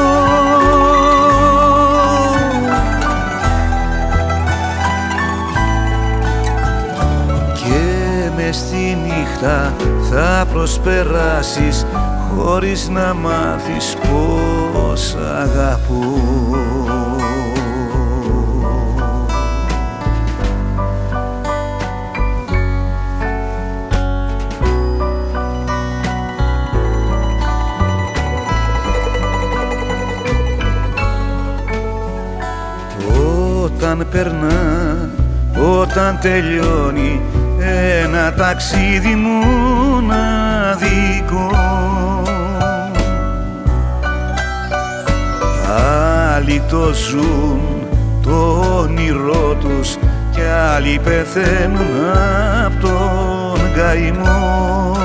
θα προσπεράσεις χωρίς να μάθεις πως αγαπώ όταν περνά, όταν τελειώνει ένα ταξίδι μοναδικό Άλλοι το ζουν το όνειρό τους κι άλλοι πεθαίνουν απ' τον καημό.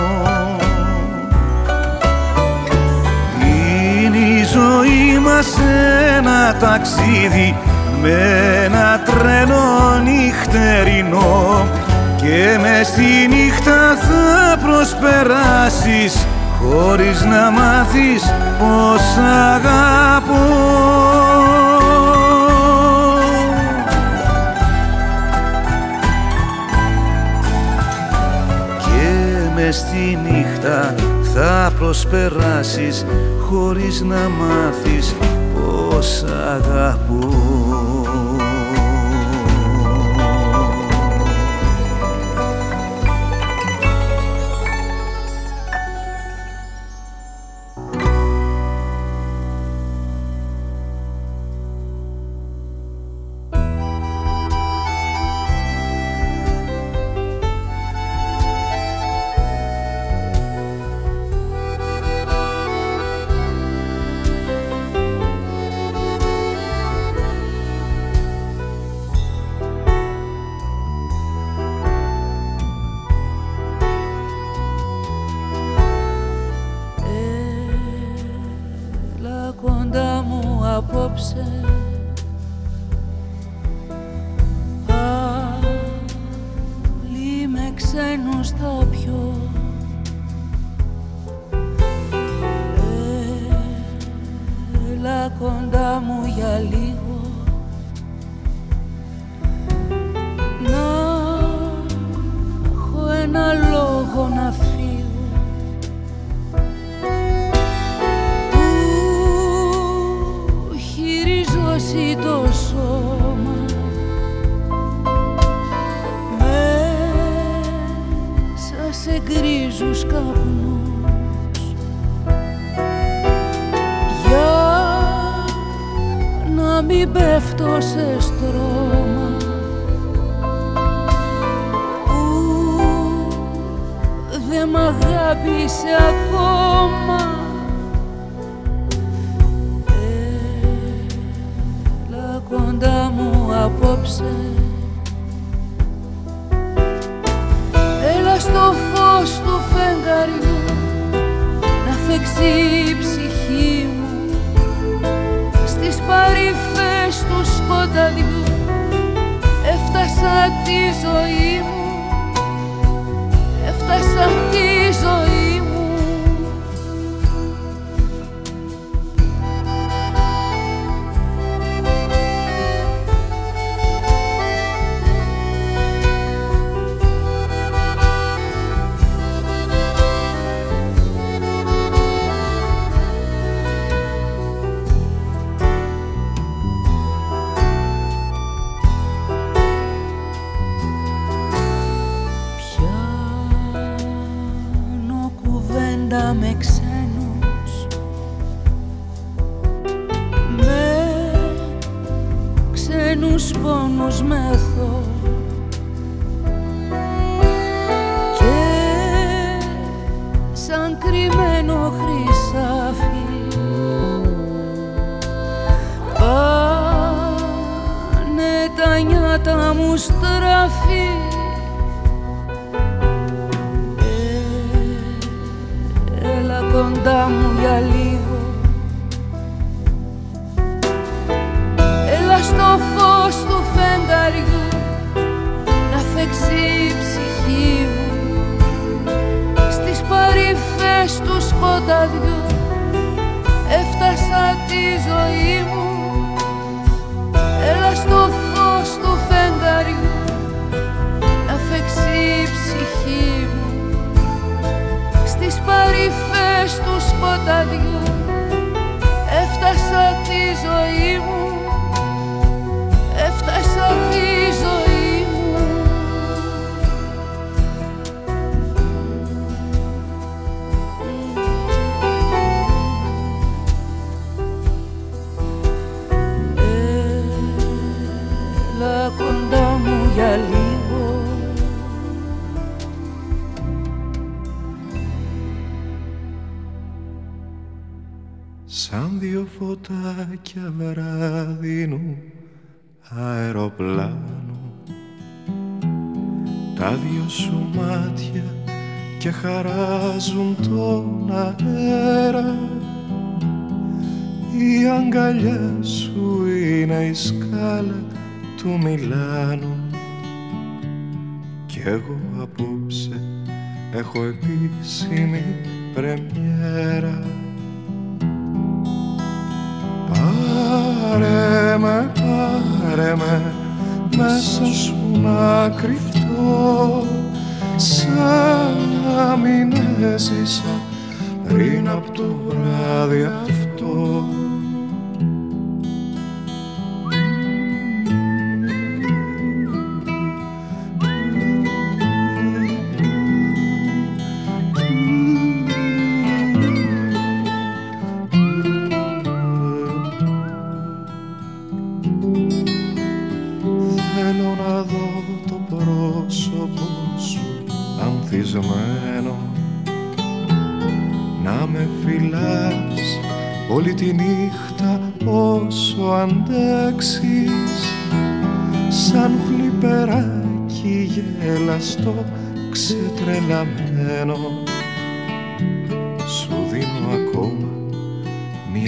Είναι η ζωή μας ένα ταξίδι με ένα τρένο νυχτερινό και με στη νύχτα θα προσπεράσεις χωρίς να μάθεις πως αγαπώ. Και μες στη νύχτα θα προσπεράσεις χωρίς να μάθεις πως αγαπώ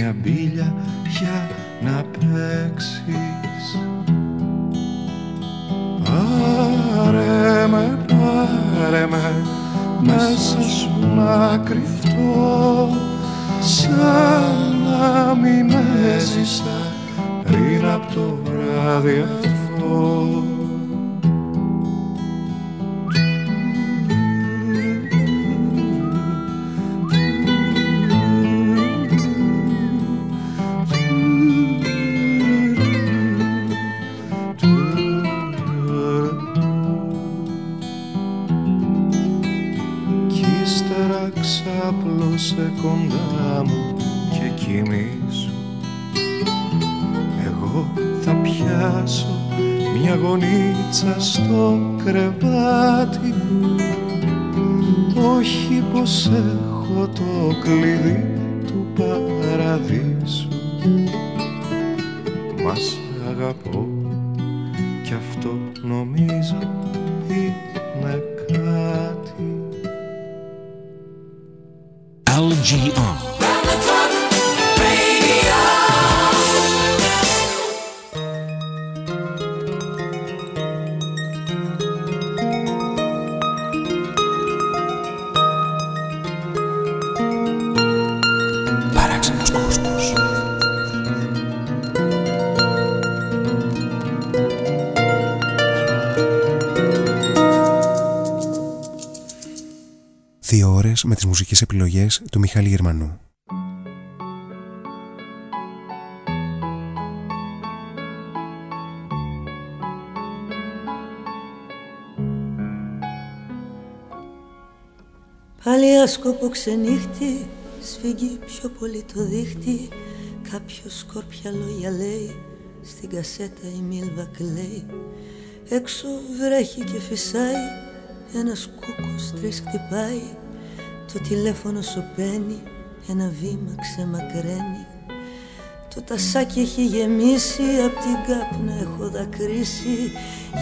μια μπίλια για να παίξεις. Πάρε με, πάρε με μέσα σου να κρυφτώ. Σαν να μην έζησα πριν από το βράδυ αυτό Μιχάλη Γερμανού. Πάλι άσκοπο ξενύχτη, σφίγγει πιο πολύ το δίχτυ. Κάποιο σκόρπια λόγια λέει, στην κασέτα η μίλβα κλαίει. Έξω βρέχει και φυσάει, ένας κούκος τρεις χτυπάει το τηλέφωνο σου παίρνει, ένα βήμα ξεμακραίνει. Το τασάκι έχει γεμίσει, απ' την κάπνα έχω δακρύσει.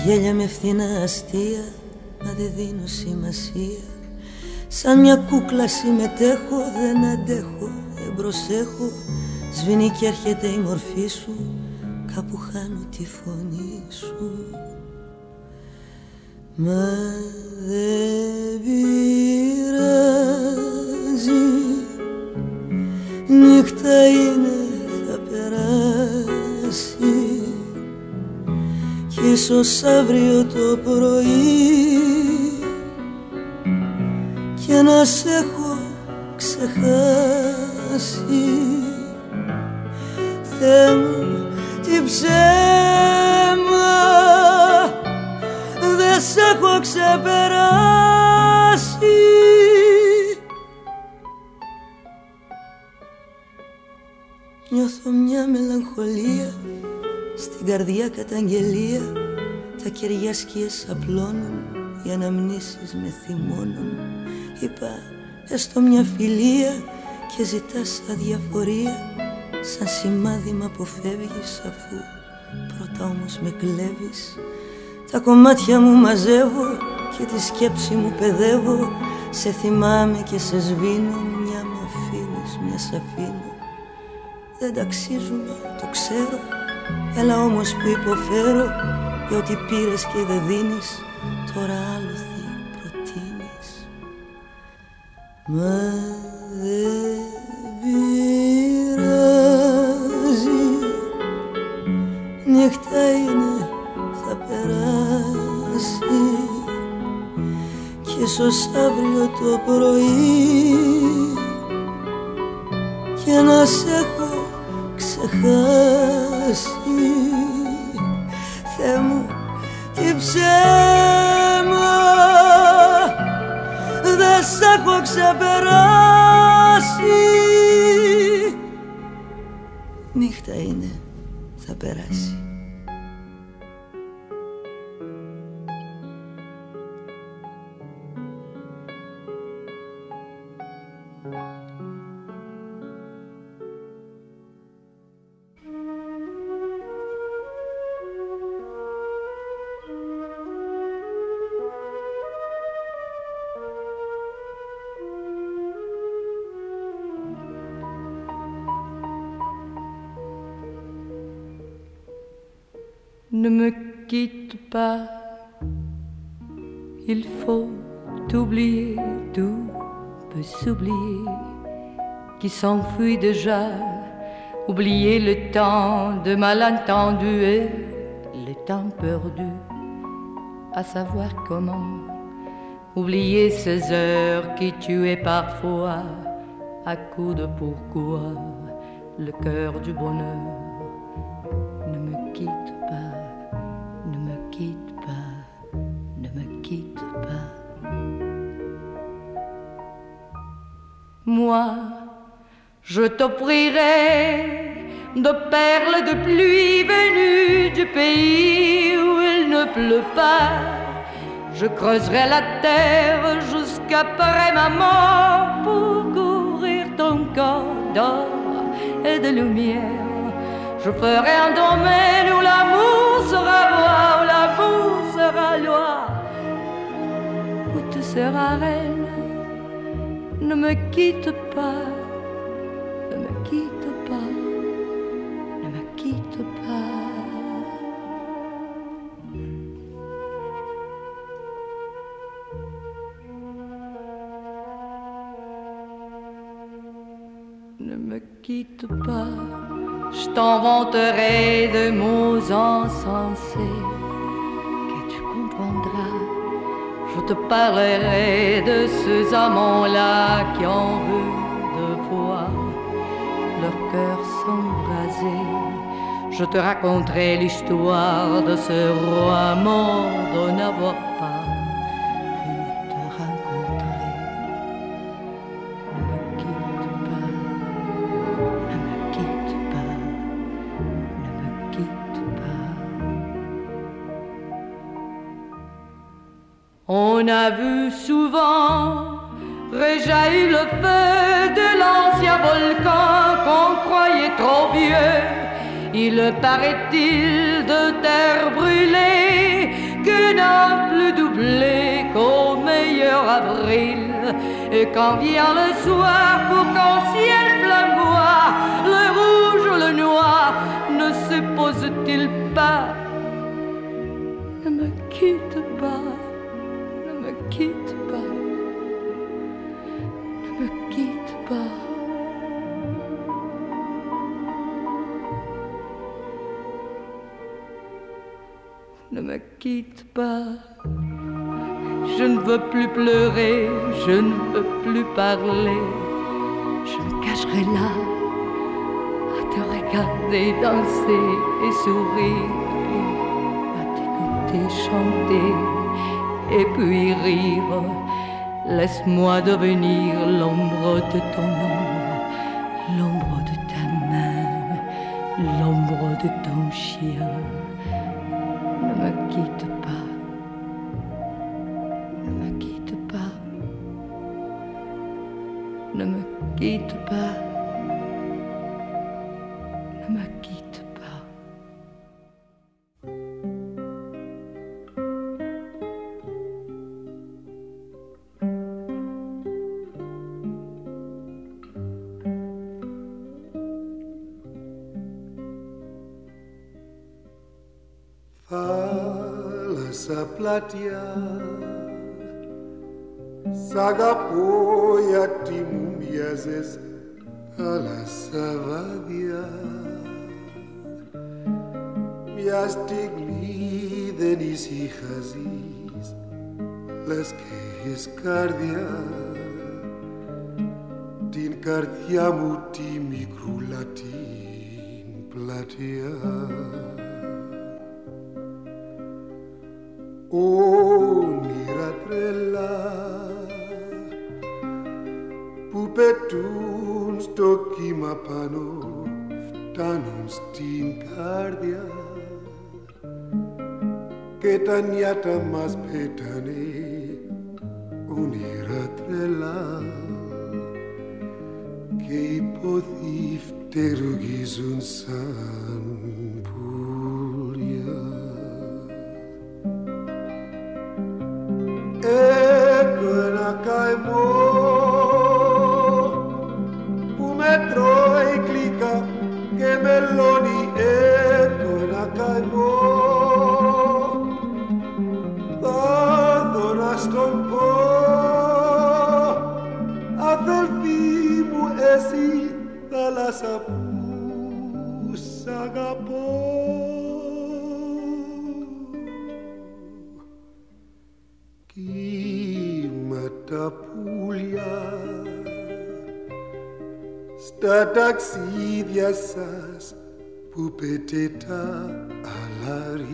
Γέλια με φθηνά αστεία, μα δεν δίνω σημασία. Σαν μια κούκλα συμμετέχω, δεν αντέχω, δεν προσέχω. Σβήνει και έρχεται η μορφή σου, κάπου χάνω τη φωνή σου Μα δεν πειράζει Νύχτα είναι θα περάσει. Κι ίσως αύριο το πρωί. Και να σε έχω ξεχάσει. Θεέ μου τι ψέμα σ' έχω ξεπεράσει. Νιώθω μια μελαγχολία στην καρδιά καταγγελία. Τα κεριά σκιές απλώνουν οι αναμνήσεις με θυμώνουν. Είπα έστω μια φιλία και ζητάς αδιαφορία. Σαν σημάδι μ' αποφεύγεις αφού πρώτα όμως με κλέβεις τα κομμάτια μου μαζεύω και τη σκέψη μου παιδεύω. Σε θυμάμαι και σε σβήνω Μια μ' αφήνεις, μια σ' αφήνω. Δεν ταξίζουμε, το ξέρω Έλα όμως που υποφέρω. Για ό,τι πήρες και δεν δίνεις Τώρα άλλο τι προτείνεις. Μα ίσως αύριο το πρωί. Και να σε έχω ξεχάσει. Θεέ μου τι ψέμα. Δεν σ' έχω ξεπεράσει. Νύχτα είναι, θα περάσει il faut oublier, tout peut s'oublier, qui s'enfuit déjà, oublier le temps de malentendu et le temps perdu, à savoir comment, oublier ces heures qui tuaient parfois, à coup de pourquoi, le cœur du bonheur Moi, je t'offrirai de perles de pluie venues du pays où il ne pleut pas. Je creuserai la terre jusqu'après ma mort pour couvrir ton corps d'or et de lumière. Je ferai un domaine où l'amour sera roi, où l'amour sera loi, où tu seras reine ne me quitte pas, ne me quitte pas, ne me quitte pas. Ne me quitte pas, je t'inventerai de mots insensés je te parlerai de ces amants-là qui ont vu de voir leur cœur s'embraser. Je te raconterai l'histoire de ce roi mort de n'avoir On a vu souvent réjaillir le feu de l'ancien volcan qu'on croyait trop vieux. Il paraît-il de terre brûlée que n'a plus doublé qu'au meilleur avril. Et quand vient le soir pour qu'en ciel flamboie, le rouge ou le noir ne se pose-t-il pas? Me quitte quitte pas, je ne veux plus pleurer, je ne veux plus parler, je me cacherai là à te regarder danser et sourire, à t'écouter chanter et puis rire. Laisse-moi devenir l'ombre de ton ombre, πλάτια Σ' αγαπώ γιατί μου μοιάζες θάλασσα βάδια Μια στιγμή δεν ησυχάζεις λες και έχεις όνειρα τρελά που πετούν στο κύμα πάνω φτάνουν στην καρδιά και τα νιάτα μας πέτανε όνειρα τρελά και οι πόθοι φτερουγίζουν σαν Έκανα καημό που με τρώει κλίκα και μελώνει έκανα καημό. Θα δω να στον πω αδελφή μου εσύ θάλασσα πουλιά στα ταξίδια σας που πέτε τα αλαρίνα.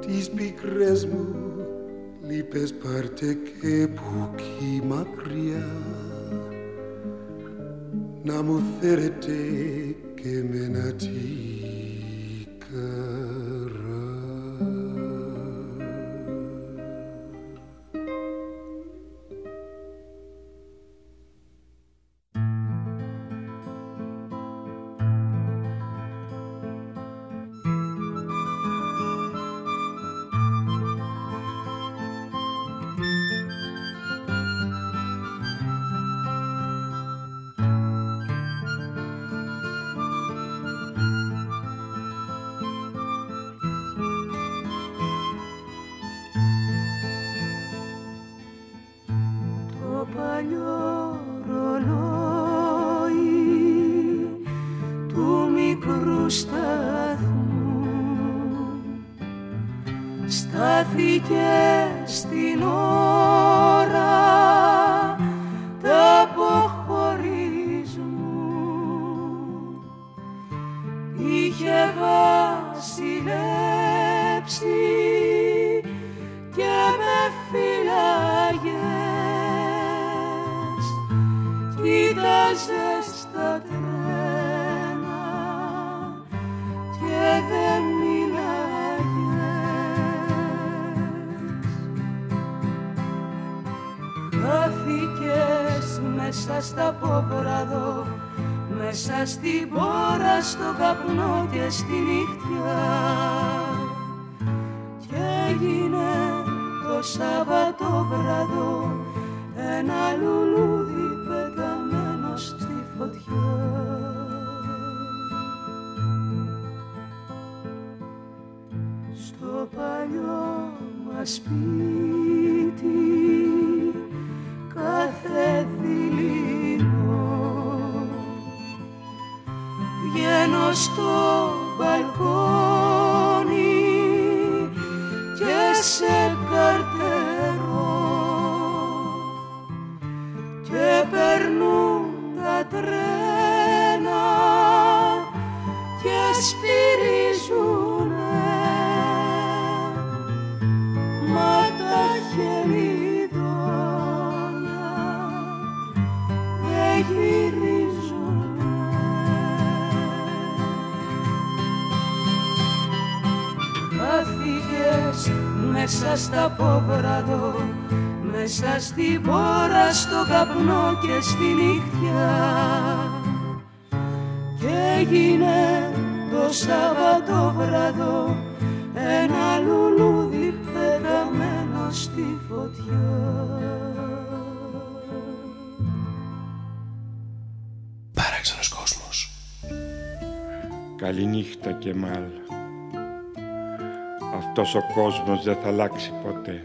Τις πικρές μου λύπες πάρτε και πουκί μακριά. Να μου φέρετε και με ένα στη νύχτια και έγινε το Σαββατόβραδο ένα λουλούδι πεταμένο στη φωτιά. Παράξενος κόσμος. Καληνύχτα και μάλ. Αυτός ο κόσμος δεν θα αλλάξει ποτέ.